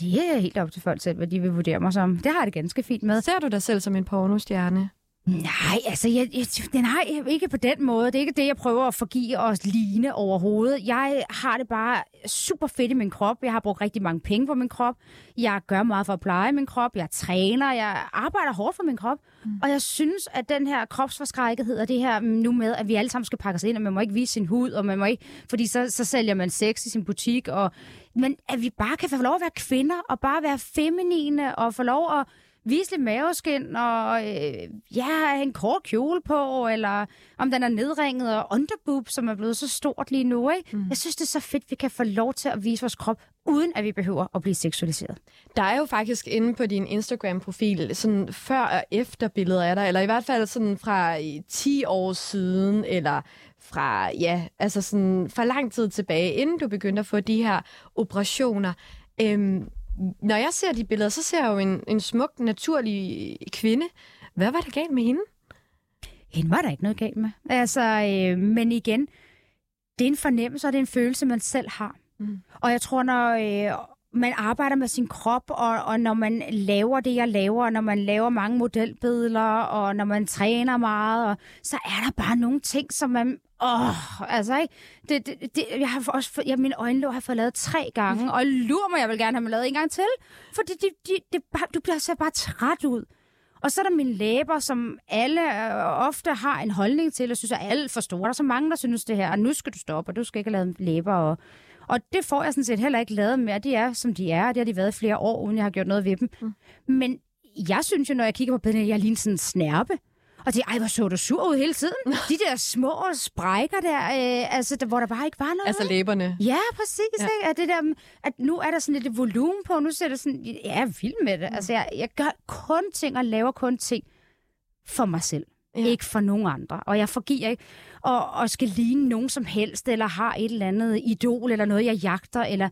Det er helt op til folk selv, hvad de vil vurdere mig som. Det har jeg det ganske fint med. Ser du dig selv som en pornostjerne? Nej, altså, jeg, jeg, nej, ikke på den måde. Det er ikke det, jeg prøver at forgive os ligne overhovedet. Jeg har det bare super fedt i min krop. Jeg har brugt rigtig mange penge på min krop. Jeg gør meget for at pleje min krop. Jeg træner. Jeg arbejder hårdt for min krop. Mm. Og jeg synes, at den her kropsforskrækkethed og det her nu med, at vi alle sammen skal pakkes ind, og man må ikke vise sin hud, og man må ikke, fordi så, så sælger man sex i sin butik. Og, men at vi bare kan få lov at være kvinder, og bare være feminine, og få lov at vise lidt maveskin, og øh, ja, en kort kjole på, eller om den er nedringet, og underboob, som er blevet så stort lige nu. Ikke? Mm. Jeg synes, det er så fedt, vi kan få lov til at vise vores krop, uden at vi behøver at blive seksualiseret. Der er jo faktisk inde på din Instagram-profil sådan før og efter billeder af dig, eller i hvert fald sådan fra 10 år siden, eller fra, ja, altså sådan fra lang tid tilbage, inden du begyndte at få de her operationer. Øhm, når jeg ser de billeder, så ser jeg jo en, en smuk, naturlig kvinde. Hvad var der galt med hende? Hende var der ikke noget galt med. Altså, øh, men igen, det er en fornemmelse, og det er en følelse, man selv har. Mm. Og jeg tror, når øh, man arbejder med sin krop, og, og når man laver det, jeg laver, når man laver mange modelbilleder, og når man træner meget, og, så er der bare nogle ting, som man Åh, oh, altså ikke? Det, det, det, jeg har også, jeg, mine øjenlåg har fået lavet tre gange, mm. og lurer mig, jeg vil gerne have mig lavet en gang til. Fordi det, det, det, du bliver så bare træt ud. Og så er der mine læber, som alle øh, ofte har en holdning til, og synes er alt for store. Der er så mange, der synes det her, og nu skal du stoppe, og du skal ikke have lavet læber. Og, og det får jeg sådan set heller ikke lavet mere. De er, som de er, og det har de været flere år, uden jeg har gjort noget ved dem. Mm. Men jeg synes jo, når jeg kigger på billederne, jeg ligner sådan en snærpe. Og de, ej, hvor så du sur ud hele tiden. De der små sprækker der, øh, altså, der, hvor der bare ikke var noget. Altså læberne. Ja, præcis. Ja. Ikke? At, det der, at nu er der sådan lidt volumen på, nu ser det sådan, ja, jeg er vild med det. Mm. Altså, jeg, jeg gør kun ting og laver kun ting for mig selv. Ja. Ikke for nogen andre. Og jeg forgiver ikke og, og skal ligne nogen som helst, eller har et eller andet idol, eller noget, jeg jagter, eller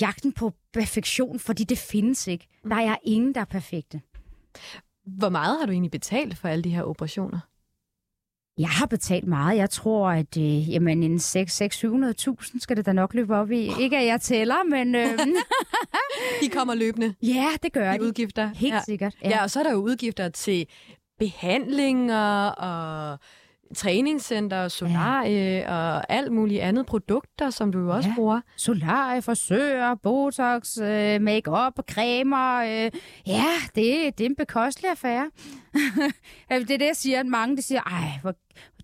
jagten på perfektion, fordi det findes ikke. Der er ingen, der er perfekte. Hvor meget har du egentlig betalt for alle de her operationer? Jeg har betalt meget. Jeg tror, at øh, jamen, en 600-700.000 skal det da nok løbe op i. Ikke at jeg tæller, men... Øh... de kommer løbende. Ja, det gør de. udgifter. Helt ja. sikkert. Ja. ja, og så er der jo udgifter til behandlinger og træningscenter, solarie ja. og alt muligt andet produkter, som du jo også ja. bruger. Solarie, frisører, botox, øh, make-up, cremer. Øh, ja, det, det er en bekostelig affære. det er det, jeg siger, at mange de siger, ej, hvor,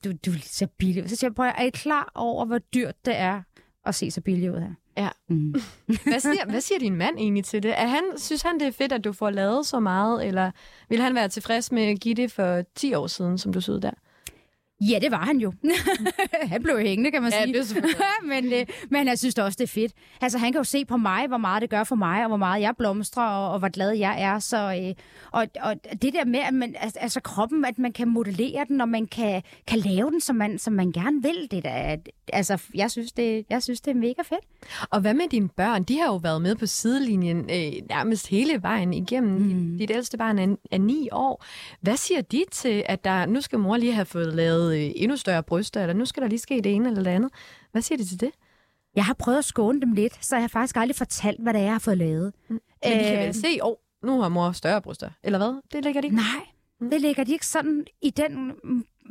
du, du ser billig Så siger jeg, prøv, er I klar over, hvor dyrt det er at se så billig ud her? Ja. Mm. hvad, siger, hvad siger din mand egentlig til det? Er han, synes han, det er fedt, at du får lavet så meget, eller vil han være tilfreds med at give det for 10 år siden, som du så der? Ja, det var han jo. han blev hængende, kan man ja, sige. Det men, øh, men jeg synes også, det er fedt. Altså, han kan jo se på mig, hvor meget det gør for mig, og hvor meget jeg blomstrer, og, og hvor glad jeg er. Så, øh, og, og det der med, at man, altså kroppen, at man kan modellere den, og man kan, kan lave den, som man, som man gerne vil, det der, altså, jeg synes, det, jeg synes, det er mega fedt. Og hvad med dine børn? De har jo været med på sidelinjen øh, nærmest hele vejen igennem. Mm. Dit ældste barn er, er ni år. Hvad siger de til, at der, nu skal mor lige have fået lavet øh, endnu større bryster, eller nu skal der lige ske det ene eller det andet? Hvad siger de til det? Jeg har prøvet at skåne dem lidt, så jeg har faktisk aldrig fortalt, hvad det er, jeg har fået lavet. Mm. Men de kan vel øh, se, åh, oh, nu har mor større bryster, eller hvad? Det lægger de ikke? Nej, mm. det lægger de ikke sådan i den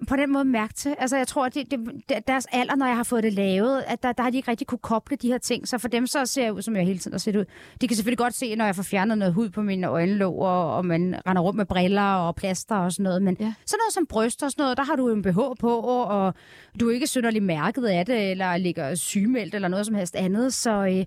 på den måde mærke til. Altså, jeg tror, at det, det, deres alder, når jeg har fået det lavet, at der, der har de ikke rigtig kunne koble de her ting. Så for dem så ser jeg ud, som jeg hele tiden har set ud. De kan selvfølgelig godt se, når jeg får fjernet noget hud på mine øjenlåg, og, og man render rundt med briller og plaster og sådan noget. Men ja. sådan noget som bryster og sådan noget, der har du en BH på, og du er ikke synderligt mærket af det, eller ligger sygemeldt eller noget som helst andet. Så... Øh,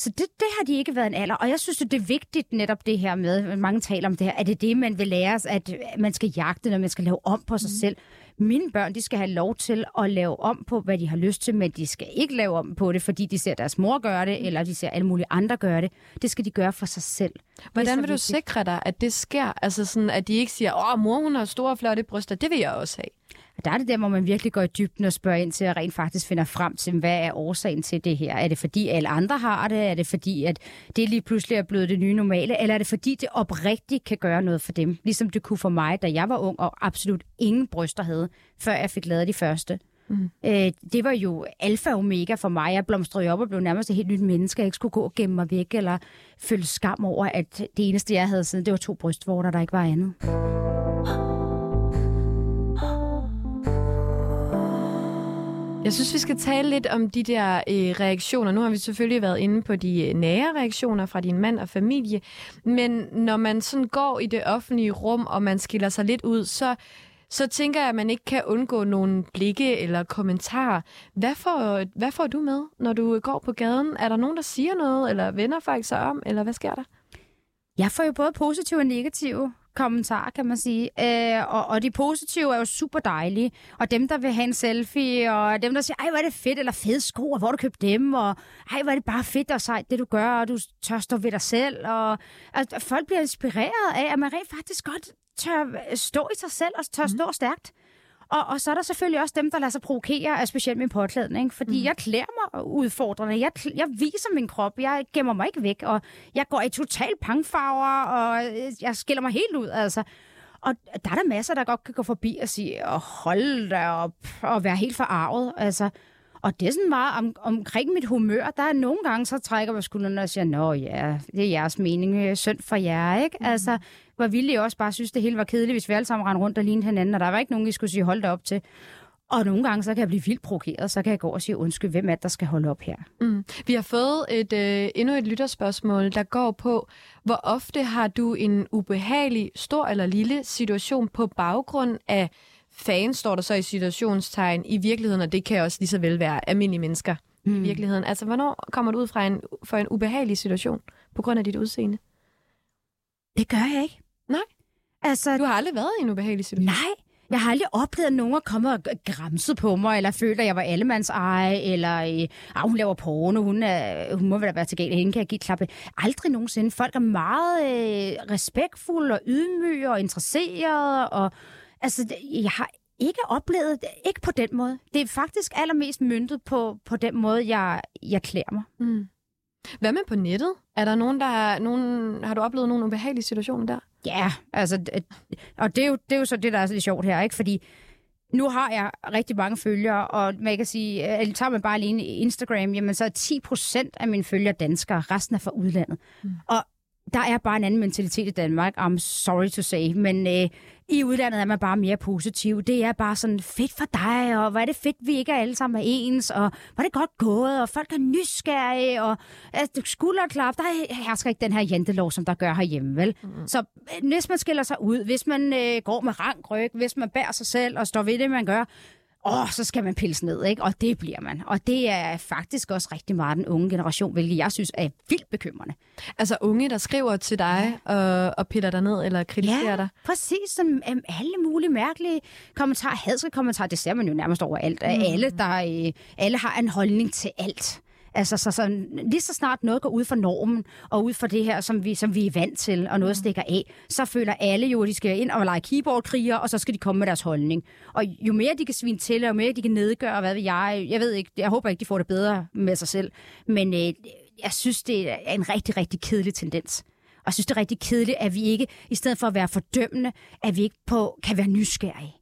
så det, det har de ikke været en alder. Og jeg synes, det er vigtigt netop det her med, mange taler om det her, at det er det, man vil lære os, at man skal jagte, når man skal lave om på sig mm. selv. Mine børn, de skal have lov til at lave om på, hvad de har lyst til, men de skal ikke lave om på det, fordi de ser deres mor gøre det, eller de ser alle mulige andre gøre det. Det skal de gøre for sig selv. Hvordan vil du sikre dig, at det sker? Altså sådan, at de ikke siger, åh, mor, hun har store, flotte bryster, det vil jeg også have. Og der er det der, hvor man virkelig går i dybden og spørger ind til, at rent faktisk finder frem til, hvad er årsagen til det her? Er det fordi alle andre har det? Er det fordi, at det lige pludselig er blevet det nye normale? Eller er det fordi, det oprigtigt kan gøre noget for dem? Ligesom det kunne for mig, da jeg var ung og absolut ingen bryster havde, før jeg fik lavet de første. Mm. Øh, det var jo alfa og omega for mig. Jeg blomstrede op og blev nærmest et helt nyt menneske. Jeg ikke skulle gå og gemme mig væk eller føle skam over, at det eneste, jeg havde siden, det var to brystvorter, der ikke var andet. Jeg synes, vi skal tale lidt om de der øh, reaktioner. Nu har vi selvfølgelig været inde på de øh, nære reaktioner fra din mand og familie, men når man sådan går i det offentlige rum, og man skiller sig lidt ud, så, så tænker jeg, at man ikke kan undgå nogle blikke eller kommentarer. Hvad får, hvad får du med, når du går på gaden? Er der nogen, der siger noget, eller vender folk sig om, eller hvad sker der? Jeg får jo både positive og negative kommentarer, kan man sige. Øh, og, og de positive er jo super dejlige. Og dem, der vil have en selfie, og dem, der siger, ej, hvor er det fedt, eller fede sko, og hvor du købt dem, og ej, hvor er det bare fedt og sejt, det du gør, og du tør stå ved dig selv. Og at folk bliver inspireret af, at man rent faktisk godt tør stå i sig selv, og tør mm. stå stærkt. Og, og så er der selvfølgelig også dem, der lader sig provokere, specielt min påklædning. Fordi mm. jeg klæder mig udfordrende. Jeg, jeg viser min krop. Jeg gemmer mig ikke væk. Og jeg går i total pangfarver, og jeg skiller mig helt ud. Altså. Og der er der masser, der godt kan gå forbi og sige, hold da op, og være helt forarvet. Altså, og det er sådan meget om, omkring mit humør. Der er nogle gange, så trækker jeg skuldrene og siger, nå ja, det er jeres mening, synd for jer, ikke? Mm. Altså, hvor ville jeg også bare synes, det hele var kedeligt, hvis vi alle sammen rendte rundt og lignede hinanden, og der var ikke nogen, I skulle sige, hold op til. Og nogle gange, så kan jeg blive vildt provokeret, så kan jeg gå og sige, undskyld, hvem er det, der skal holde op her? Mm. Vi har fået et øh, endnu et lytterspørgsmål, der går på, hvor ofte har du en ubehagelig, stor eller lille situation på baggrund af fans, står der så i situationstegn, i virkeligheden, og det kan også lige så vel være almindelige mennesker mm. i virkeligheden. Altså, hvornår kommer du ud fra en, for en ubehagelig situation på grund af dit udseende? Det gør jeg ikke. Nej. Altså, du har aldrig været i en ubehagelig situation? Nej. Jeg har aldrig oplevet, at nogen er kommet og græmset på mig, eller følt, at jeg var allemands eje, eller øh, ah, hun laver porno, hun, er, hun må vel være til galt, hende kan jeg give klappe. Aldrig nogensinde. Folk er meget øh, respektfulde og ydmyge og interesserede, og altså, jeg har ikke oplevet det, ikke på den måde. Det er faktisk allermest myndet på, på den måde, jeg, jeg klæder mig. Mm. Hvad med på nettet? Er der nogen, der har, nogen, har du oplevet nogle ubehagelige situationer der? Ja, altså, og det er, jo, det er jo så det, der er lidt sjovt her, ikke? Fordi nu har jeg rigtig mange følgere, og man kan sige, at tager man bare alene Instagram, jamen så er 10 procent af mine følgere danskere, resten er fra udlandet. Mm. Og der er bare en anden mentalitet i Danmark, I'm sorry to say, men øh, i udlandet er man bare mere positiv. Det er bare sådan fedt for dig, og hvor er det fedt, vi ikke er alle sammen er ens, og hvor er det godt gået, og folk er nysgerrige, og altså, skulderklap. Der hersker ikke den her jentelov, som der gør herhjemme, vel? Mm. Så øh, hvis man skiller sig ud, hvis man øh, går med rank ryg, hvis man bærer sig selv og står ved det, man gør, åh, så skal man pilles ned, ikke? Og det bliver man. Og det er faktisk også rigtig meget den unge generation, hvilket jeg synes er vildt bekymrende. Altså unge, der skriver til dig ja. og, og piller dig ned eller kritiserer ja, dig? præcis. Som um, alle mulige mærkelige kommentarer, hadske kommentarer, det ser man jo nærmest overalt. Mm. Alle, der, øh, alle har en holdning til alt. Altså, så, så, lige så snart noget går ud for normen, og ud for det her, som vi, som vi er vant til, og noget mm. stikker af, så føler alle jo, at de skal ind og lege keyboardkriger, og så skal de komme med deres holdning. Og jo mere de kan svine til, og jo mere de kan nedgøre, hvad ved jeg, jeg ved ikke, jeg håber ikke, de får det bedre med sig selv, men øh, jeg synes, det er en rigtig, rigtig kedelig tendens. Og jeg synes, det er rigtig kedeligt, at vi ikke, i stedet for at være fordømmende, at vi ikke på, kan være nysgerrige.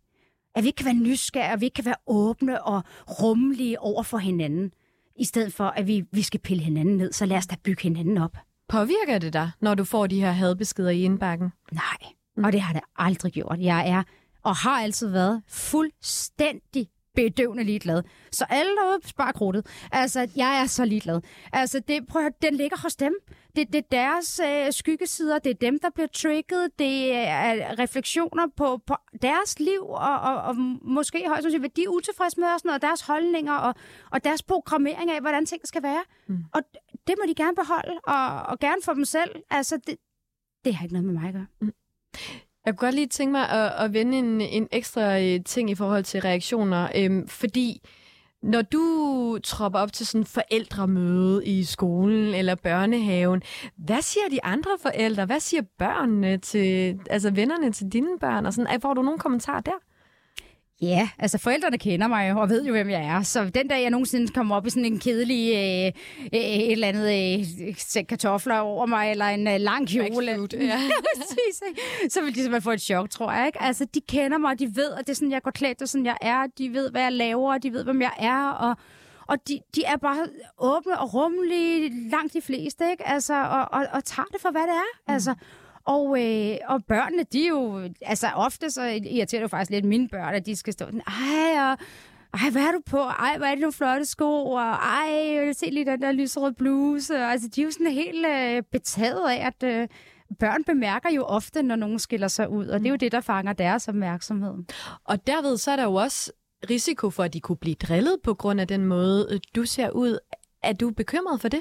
At vi ikke kan være nysgerrige, og vi ikke kan være åbne og rummelige over for hinanden i stedet for, at vi, vi skal pille hinanden ned, så lad os da bygge hinanden op. Påvirker det dig, når du får de her hadbeskeder i indbakken? Nej, og det har det aldrig gjort. Jeg er, og har altid været, fuldstændig bedøvende ligeglad. Så alle derude sparer krudtet. Altså, jeg er så ligeglad. Altså, det, prøv at, den ligger hos dem. Det, det er deres øh, skyggesider, det er dem, der bliver trigget, det er refleksioner på, på deres liv, og, og, og måske højst sandsynligt, hvad de er utilfredse med, og, sådan, og deres holdninger, og, og deres programmering af, hvordan ting skal være. Mm. Og det må de gerne beholde, og, og gerne for dem selv. Altså, det, det har ikke noget med mig at gøre. Mm. Jeg kunne godt lige tænke mig at, at vende en, en ekstra øh, ting i forhold til reaktioner, øhm, fordi når du tropper op til sådan en forældremøde i skolen eller børnehaven, hvad siger de andre forældre? Hvad siger børnene til, altså vennerne til dine børn? Og sådan, får du nogle kommentarer der? Ja, altså forældrene kender mig og ved jo, hvem jeg er. Så den dag, jeg nogensinde kommer op i sådan en kedelig øh, øh, et eller andet øh, sæk kartofler over mig, eller en øh, lang kjole. Food, ja. præcis, ikke? Så vil de simpelthen få et chok, tror jeg. Ikke? Altså, de kender mig, de ved, at det er sådan, jeg går klædt, og sådan, jeg er. De ved, hvad jeg laver, og de ved, hvem jeg er, og og de, de er bare åbne og rummelige, langt de fleste, ikke? Altså, og, og, og tager det for, hvad det er. Mm. Altså, og, øh, og børnene, de er jo, altså ofte så irriterer det jo faktisk lidt mine børn, at de skal stå sådan, ej, og ej, hvad er du på? Ej, hvad er det nogle flotte sko? Og ej, se lige den der lyserøde bluse. Altså, de er jo sådan helt øh, betaget af, at øh, børn bemærker jo ofte, når nogen skiller sig ud, og det er jo det, der fanger deres opmærksomhed. Og derved så er der jo også risiko for, at de kunne blive drillet på grund af den måde, øh, du ser ud. Er du bekymret for det?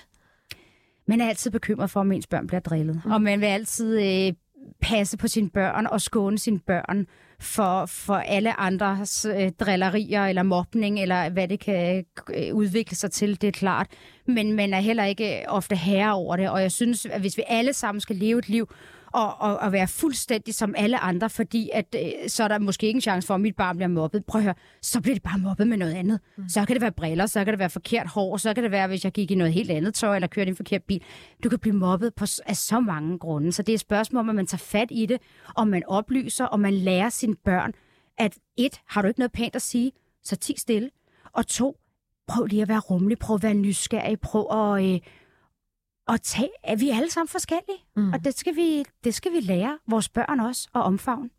Man er altid bekymret for, om ens børn bliver drillet. Mm. Og man vil altid øh, passe på sine børn og skåne sine børn for, for alle andres øh, drillerier eller mobning, eller hvad det kan øh, udvikle sig til, det er klart. Men man er heller ikke ofte herre over det, og jeg synes, at hvis vi alle sammen skal leve et liv, og, og, og være fuldstændig som alle andre, fordi at, øh, så er der måske ikke en chance for, at mit barn bliver mobbet. Prøv at høre, så bliver det bare mobbet med noget andet. Mm. Så kan det være briller, så kan det være forkert hår, så kan det være, hvis jeg gik i noget helt andet tøj, eller kørte en forkert bil. Du kan blive mobbet på, af så mange grunde. Så det er et spørgsmål om, at man tager fat i det, og man oplyser, og man lærer sine børn, at et, har du ikke noget pænt at sige, så ti stille. Og to, prøv lige at være rummelig, prøv at være nysgerrig, prøv at... Øh, og tage, er vi alle sammen forskellige, mm. og det skal, vi, det skal vi lære vores børn også at omfavne.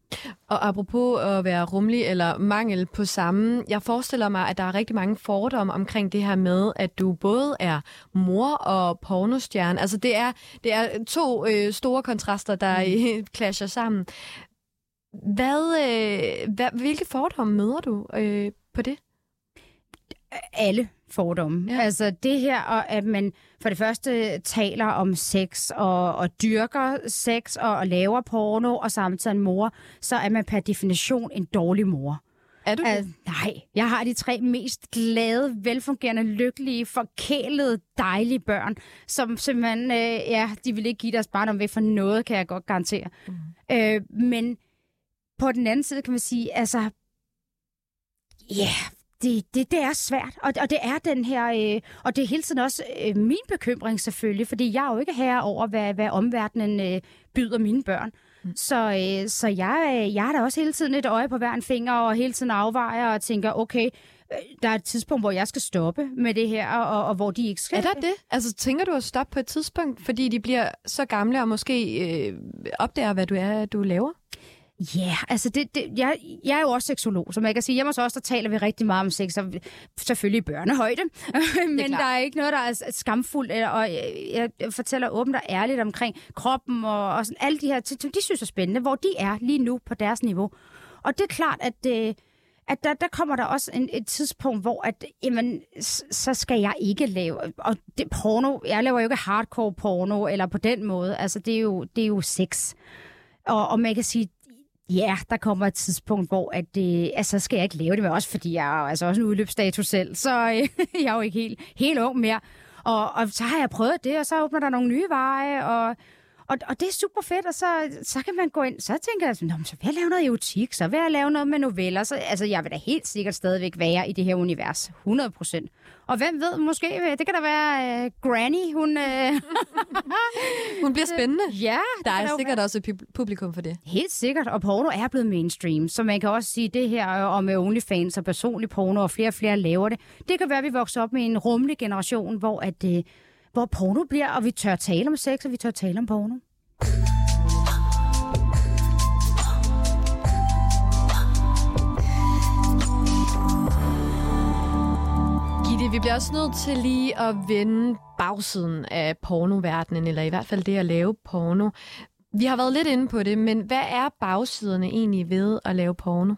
Og apropos at være rummelig eller mangel på samme, jeg forestiller mig, at der er rigtig mange fordomme omkring det her med, at du både er mor og pornostjerne. Altså det er, det er to øh, store kontraster, der mm. clasher sammen. Hvad, øh, hvad, hvilke fordomme møder du øh, på det? Alle fordomme. Ja. Altså det her, og at man for det første taler om sex og, og dyrker sex og, og laver porno og samtidig en mor, så er man per definition en dårlig mor. Er du det? nej, jeg har de tre mest glade, velfungerende, lykkelige, forkælede, dejlige børn, som simpelthen, øh, ja, de vil ikke give deres barn væk for noget, kan jeg godt garantere. Mm. Øh, men på den anden side kan man sige, altså, ja, yeah, det, det, det er svært, og, og det er den her, øh, og det er hele tiden også øh, min bekymring selvfølgelig, fordi jeg er jo ikke her over, hvad, hvad omverdenen øh, byder mine børn. Mm. Så, øh, så jeg, jeg har da også hele tiden et øje på hver en finger, og hele tiden afvejer og tænker, okay, øh, der er et tidspunkt, hvor jeg skal stoppe med det her, og, og hvor de ikke skal. Er der det? Altså, tænker du at stoppe på et tidspunkt, fordi de bliver så gamle og måske øh, opdager, hvad du er, du laver? Ja, yeah, altså det, det, jeg, jeg er jo også seksolog, så man kan sige, hjemme hos os, der taler vi rigtig meget om sex, og selvfølgelig i børnehøjde, men der er ikke noget, der er skamfuldt, og jeg, jeg fortæller åbent og ærligt omkring kroppen, og, og sådan, alle de her ting, de synes er spændende, hvor de er lige nu på deres niveau. Og det er klart, at, øh, at der, der kommer der også en, et tidspunkt, hvor at, jamen, så skal jeg ikke lave, og det, porno, jeg laver jo ikke hardcore porno, eller på den måde, altså det er jo, det er jo sex. Og, og man kan sige, Ja, der kommer et tidspunkt, hvor at, øh, altså, skal jeg ikke lave det, med også fordi jeg er altså også en udløbsstatus selv, så øh, jeg er jo ikke helt, helt ung mere. Og, og så har jeg prøvet det, og så åbner der nogle nye veje, og og, og det er super fedt, og så, så kan man gå ind, så tænker jeg, så vil jeg lave noget erotik, så vil jeg lave noget med noveller. Så, altså, jeg vil da helt sikkert stadigvæk være i det her univers, 100 procent. Og hvem ved, måske, det kan da være uh, Granny, hun... Uh... hun bliver spændende. Ja. Der er sikkert også et publikum for det. Helt sikkert, og porno er blevet mainstream, så man kan også sige det her om med OnlyFans og personlig porno, og flere og flere laver det. Det kan være, at vi vokser op med en rummelig generation, hvor at, uh, hvor porno bliver, og vi tør tale om sex, og vi tør tale om porno. Vi bliver også nødt til lige at vende bagsiden af pornoverdenen, eller i hvert fald det at lave porno. Vi har været lidt inde på det, men hvad er bagsiderne egentlig ved at lave porno?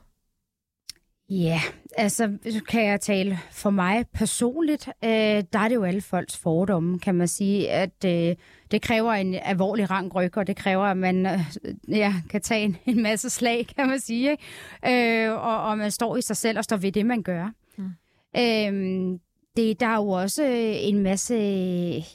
Ja, altså kan jeg tale for mig personligt, øh, der er det jo alle folks fordomme, kan man sige, at øh, det kræver en alvorlig rangryg, og det kræver, at man øh, ja, kan tage en, en masse slag, kan man sige, ikke? Øh, og, og man står i sig selv og står ved det, man gør. Mm. Øh, det, der er jo også en masse,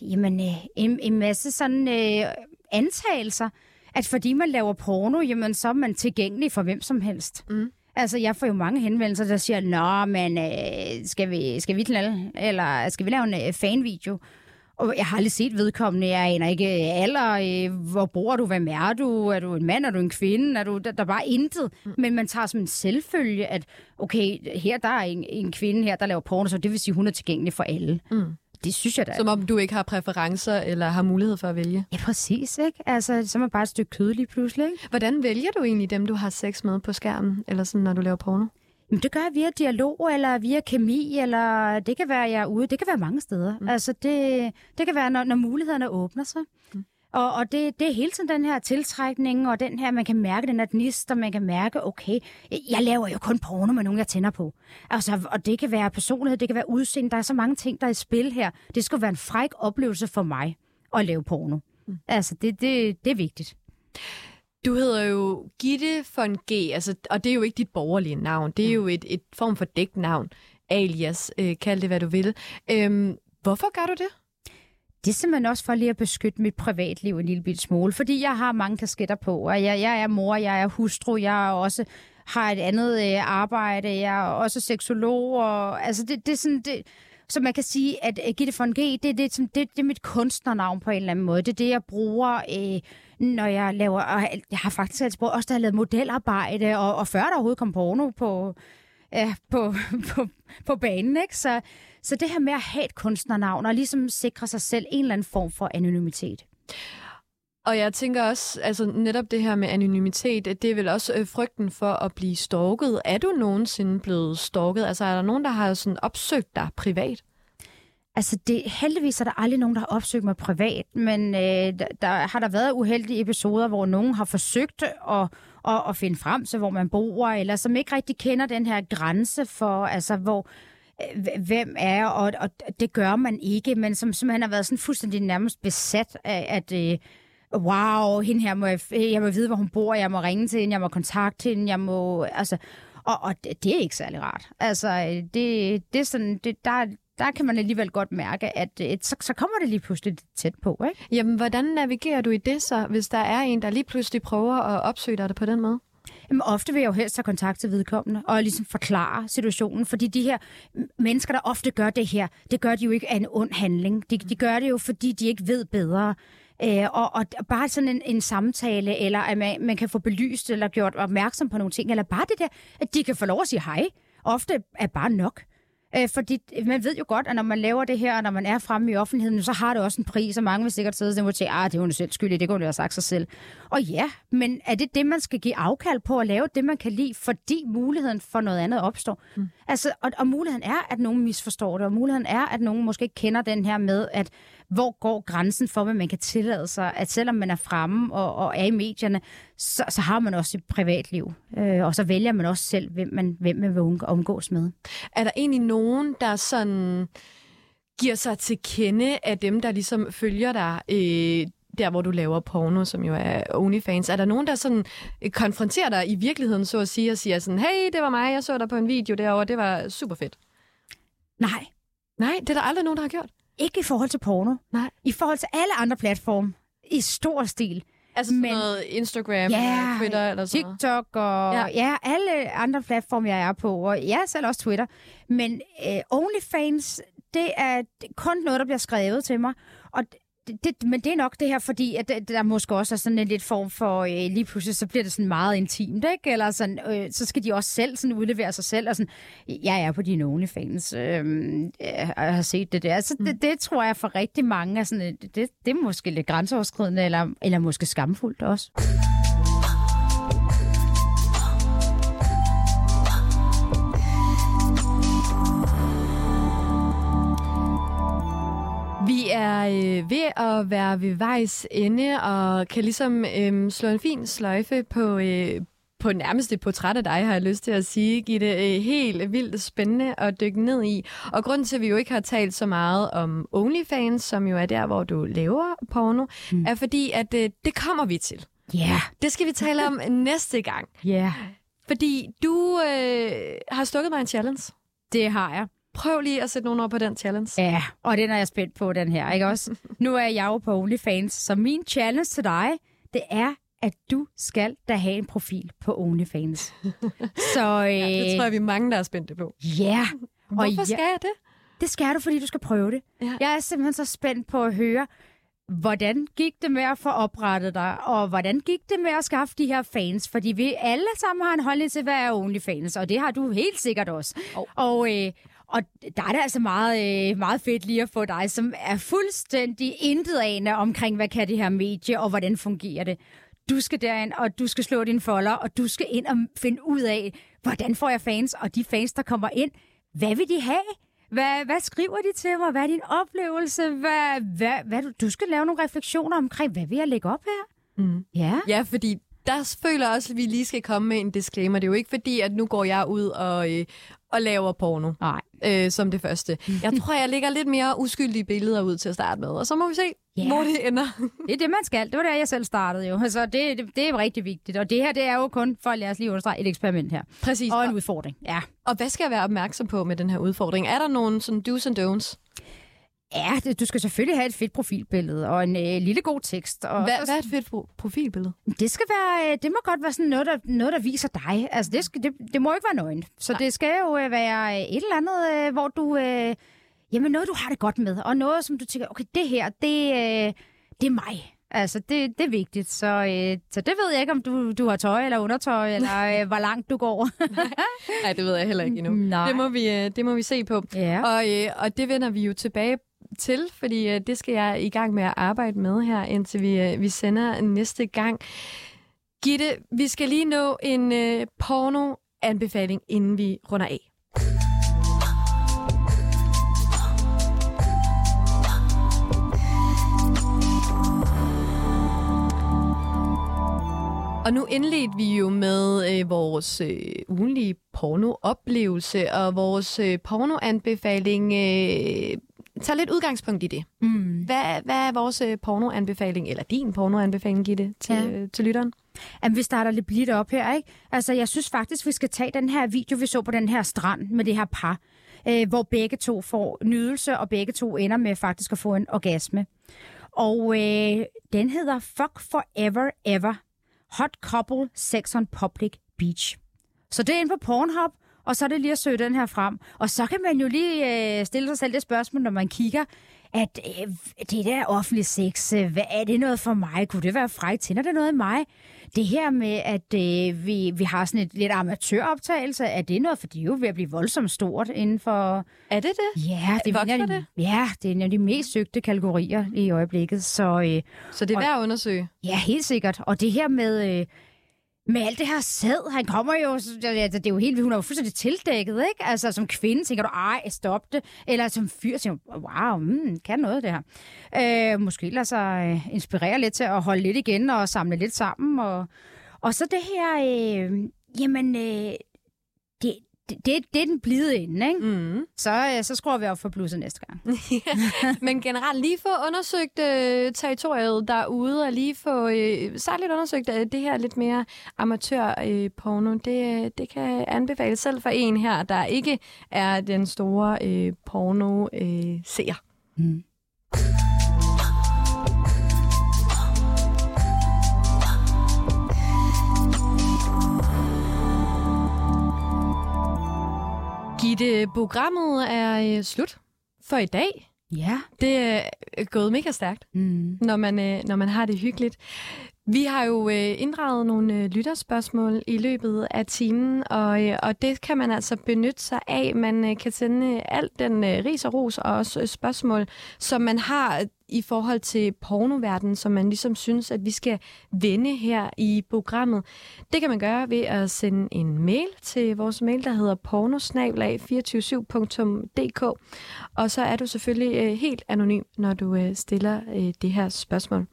jamen, øh, en, en masse sådan øh, antagelser, at fordi man laver porno, jamen, så er man tilgængelig for hvem som helst. Mm. Altså, jeg får jo mange henvendelser, der siger, Nå, men øh, skal, vi, skal vi knalde? Eller skal vi lave en øh, fanvideo? Og jeg har aldrig set vedkommende. Jeg aner ikke alder. Øh, hvor bor du? Hvem er du? Er du en mand? Er du en kvinde? Er du, der, der er bare intet. Mm. Men man tager som en selvfølge, at okay, her der er en, en kvinde her, der laver porno, så det vil sige, hun er tilgængelig for alle. Mm. Det synes jeg da. Som om du ikke har præferencer eller har mulighed for at vælge. Ja, præcis. Ikke? Altså, så er man bare et stykke kød lige pludselig. Ikke? Hvordan vælger du egentlig dem, du har sex med på skærmen, eller sådan, når du laver porno? Jamen, det gør jeg via dialog, eller via kemi, eller det kan være, jeg er ude. Det kan være mange steder. Mm. Altså, det, det kan være, når, når mulighederne åbner sig. Mm. Og, og det, det er hele tiden den her tiltrækning, og den her, man kan mærke den her gnist, og man kan mærke, okay, jeg laver jo kun porno med nogen, jeg tænder på. Altså, og det kan være personlighed, det kan være udseende, der er så mange ting, der er i spil her. Det skal være en fræk oplevelse for mig at lave porno. Mm. Altså, det, det, det er vigtigt. Du hedder jo Gitte von G, altså, og det er jo ikke dit borgerlige navn. Det er jo et, et form for dæknavn, alias, øh, kald det hvad du vil. Øhm, hvorfor gør du det? Det er simpelthen også for lige at beskytte mit privatliv en lille bit smule, fordi jeg har mange kasketter på, og jeg, jeg er mor, jeg er hustru, jeg er også har et andet øh, arbejde, jeg er også seksolog, og altså det, det er sådan, det, så man kan sige, at uh, Gitte von G, det, det, det, det, det er mit kunstnernavn på en eller anden måde. Det er det, jeg bruger, øh, når jeg laver... Og jeg har faktisk altså også der lavet modelarbejde, og, og før der overhovedet kom porno på, ja, på, på, på banen. Ikke? Så, så det her med at have et kunstnernavn, og ligesom sikre sig selv en eller anden form for anonymitet. Og jeg tænker også, altså netop det her med anonymitet, det er vel også øh, frygten for at blive stalket. Er du nogensinde blevet stalket? Altså er der nogen, der har sådan opsøgt dig privat? Altså, det, heldigvis er der aldrig nogen, der har opsøgt mig privat, men øh, der, der har der været uheldige episoder, hvor nogen har forsøgt at, at, at finde frem til, hvor man bor, eller som ikke rigtig kender den her grænse for, altså, hvor øh, hvem er, og, og det gør man ikke, men som simpelthen har været sådan fuldstændig nærmest besat af, at øh, wow, hende her må jeg, jeg må vide, hvor hun bor, jeg må ringe til hende, jeg må kontakte hende, jeg må, altså, og, og det, det er ikke særlig rart. Altså, øh, det, det er sådan, det, der, der kan man alligevel godt mærke, at et, så, så kommer det lige pludselig tæt på. Ikke? Jamen, hvordan navigerer du i det så, hvis der er en, der lige pludselig prøver at opsøge dig på den måde? Jamen, ofte vil jeg jo helst have kontakt til vedkommende og ligesom forklare situationen, fordi de her mennesker, der ofte gør det her, det gør de jo ikke af en ond handling. De, de gør det jo, fordi de ikke ved bedre. Øh, og, og bare sådan en, en samtale, eller at man, man kan få belyst eller gjort opmærksom på nogle ting, eller bare det der, at de kan få lov at sige hej, ofte er bare nok. Øh, fordi man ved jo godt, at når man laver det her, og når man er fremme i offentligheden, så har det også en pris, og mange vil sikkert sidde og tænke, ah, det er jo selv skyldig, det kunne jo have sagt sig selv. Og ja, men er det det, man skal give afkald på at lave det, man kan lide, fordi muligheden for noget andet opstår? Mm. Altså, og, og muligheden er, at nogen misforstår det, og muligheden er, at nogen måske ikke kender den her med, at hvor går grænsen for, hvad man kan tillade sig, at selvom man er fremme og, og er i medierne, så, så har man også et privatliv. Øh, og så vælger man også selv, hvem man, hvem man vil omgås med. Er der egentlig nogen, der sådan giver sig til kende af dem, der ligesom følger dig, øh, der hvor du laver porno, som jo er OnlyFans. Er der nogen, der sådan konfronterer dig i virkeligheden, så at sige, og siger sådan, hey, det var mig, jeg så dig på en video derovre, det var super fedt? Nej. Nej, det er der aldrig nogen, der har gjort? Ikke i forhold til porno. Nej. I forhold til alle andre platforme. I stor stil. Altså Men, noget Instagram ja, Twitter eller sådan TikTok og ja. ja, alle andre platforme, jeg er på. Og jeg er selv også Twitter. Men uh, OnlyFans, det er kun noget, der bliver skrevet til mig. Og det, men det er nok det her, fordi at der måske også er sådan en lidt form for, øh, lige pludselig så bliver det sådan meget intimt, ikke? Eller sådan, øh, så skal de også selv sådan udlevere sig selv, og sådan, jeg er på dine OnlyFans, øh, jeg har set det der. Altså, mm. det, det tror jeg for rigtig mange er sådan, det, det er måske lidt grænseoverskridende, eller, eller måske skamfuldt også. Er øh, ved at være ved vejs ende, og kan ligesom øh, slå en fin sløjfe på, øh, på nærmest et portræt af dig, har jeg lyst til at sige. Giv det øh, helt vildt spændende at dykke ned i. Og grunden til, at vi jo ikke har talt så meget om OnlyFans, som jo er der, hvor du laver porno, mm. er fordi, at øh, det kommer vi til. Ja. Yeah. Det skal vi tale om næste gang. Ja. Yeah. Fordi du øh, har stukket mig en challenge. Det har jeg. Prøv lige at sætte nogle ord på den challenge. Ja, og den er jeg spændt på, den her, ikke også? nu er jeg jo på OnlyFans, så min challenge til dig, det er, at du skal da have en profil på OnlyFans. så, øh, ja, det tror jeg, vi er mange, der er spændte på. Ja. Hvorfor og skal jeg det? Det skal du, fordi du skal prøve det. Ja. Jeg er simpelthen så spændt på at høre, hvordan gik det med at få oprettet dig, og hvordan gik det med at skaffe de her fans? Fordi vi alle sammen har en holdning til, hvad er OnlyFans, og det har du helt sikkert også. Oh. Og, øh, og der er det altså meget, øh, meget fedt lige at få dig, som er fuldstændig intet omkring, hvad kan det her medie, og hvordan fungerer det. du skal derind, og du skal slå dine folder, og du skal ind og finde ud af, hvordan får jeg fans, og de fans, der kommer ind, hvad vil de have? Hvad, hvad skriver de til mig? Hvad er din oplevelse? Hvad, hvad, hvad, du, du skal lave nogle refleksioner omkring, hvad vil jeg lægge op her? Mm. Ja. Ja, fordi der føler jeg også, at vi lige skal komme med en disclaimer. Det er jo ikke fordi, at nu går jeg ud og, øh, og laver porno Nej. øh, som det første. Jeg tror, jeg lægger lidt mere uskyldige billeder ud til at starte med, og så må vi se, yeah. hvor det ender. Det er det, man skal. Det var der, jeg selv startede jo. Altså, det, det, det er rigtig vigtigt. Og det her, det er jo kun, for at lade os lige understrege, et eksperiment her. Præcis. Og en udfordring. Ja. og hvad skal jeg være opmærksom på med den her udfordring? Er der nogle sådan do's and don'ts? Ja, du skal selvfølgelig have et fedt profilbillede og en øh, lille god tekst. Og Hvad, hvad er et fedt pro- profilbillede? Det skal være, øh, det må godt være sådan noget, der, noget, der viser dig. Altså, det, skal, det, det må ikke være nøgen. Så det skal jo øh, være et eller andet, øh, hvor du, øh, jamen noget, du har det godt med. Og noget, som du tænker, okay, det her, det, øh, det er mig. Altså, det, det er vigtigt. Så, øh, så det ved jeg ikke, om du, du har tøj eller undertøj, eller øh, hvor langt du går. Nej, det ved jeg heller ikke endnu. Nej. Det må vi, øh, det må vi se på. ja. Og, øh, og det vender vi jo tilbage til, fordi øh, det skal jeg i gang med at arbejde med her, indtil vi, øh, vi sender næste gang. Gitte, vi skal lige nå en øh, porno-anbefaling, inden vi runder af. Og nu indledte vi jo med øh, vores øh, ugenlige pornooplevelse, og vores øh, pornoanbefaling øh, tager lidt udgangspunkt i det. Mm. Hvad, hvad er vores øh, pornoanbefaling, eller din pornoanbefaling, Gitte, til, Ja. ja. til lytteren? Jamen, vi starter lidt blidt op her, ikke? Altså, jeg synes faktisk, vi skal tage den her video, vi så på den her strand med det her par, øh, hvor begge to får nydelse, og begge to ender med faktisk at få en orgasme. Og øh, den hedder Fuck Forever Ever. Hot Couple Sex on Public Beach. Så det er inde på Pornhub, og så er det lige at søge den her frem. Og så kan man jo lige øh, stille sig selv det spørgsmål, når man kigger, at øh, det der offentlig sex, øh, hvad er det noget for mig? Kunne det være frækt? Tænder det noget i mig? Det her med, at øh, vi, vi har sådan et lidt amatøroptagelse, er det noget, for det er jo ved at blive voldsomt stort inden for... Er det det? Ja, det er, de, det? ja, det er en af de mest søgte kategorier i øjeblikket. Så øh, Så det er Og- værd at undersøge. Ja, helt sikkert. Og det her med, øh, med alt det her sæd, han kommer jo, altså, det er jo helt, hun er jo fuldstændig tildækket, ikke? Altså som kvinde tænker du, ej, stop det. Eller som fyr tænker wow, mm, kan noget det her. Øh, måske lade sig øh, inspirere lidt til at holde lidt igen og samle lidt sammen. Og, og så det her, øh, jamen, øh, det, det, det, er den blide ende, ikke? Mm. Så, øh, så skruer vi op for blusset næste gang. Men generelt lige få undersøgt øh, territoriet derude, og lige få øh, særligt undersøgt øh, det her lidt mere amatør-porno. Øh, det, øh, det kan anbefales selv for en her, der ikke er den store øh, porno-seer. Mm. Gitte, programmet er øh, slut for i dag. Ja. Det er øh, gået mega stærkt. Mm. når man, øh, når man har det hyggeligt. Vi har jo øh, inddraget nogle øh, lytterspørgsmål i løbet af timen, og, øh, og det kan man altså benytte sig af. Man øh, kan sende øh, alt den øh, ris og ros og også øh, spørgsmål, som man har øh, i forhold til pornoverdenen, som man ligesom synes, at vi skal vende her i programmet. Det kan man gøre ved at sende en mail til vores mail, der hedder pornosnablag247.dk. Og så er du selvfølgelig øh, helt anonym, når du øh, stiller øh, det her spørgsmål.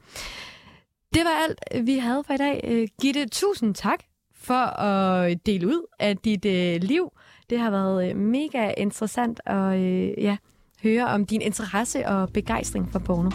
Det var alt, øh, vi havde for i dag. Øh, Gitte, tusind tak for at øh, dele ud af dit øh, liv. Det har været mega interessant at øh, ja, høre om din interesse og begejstring for porno.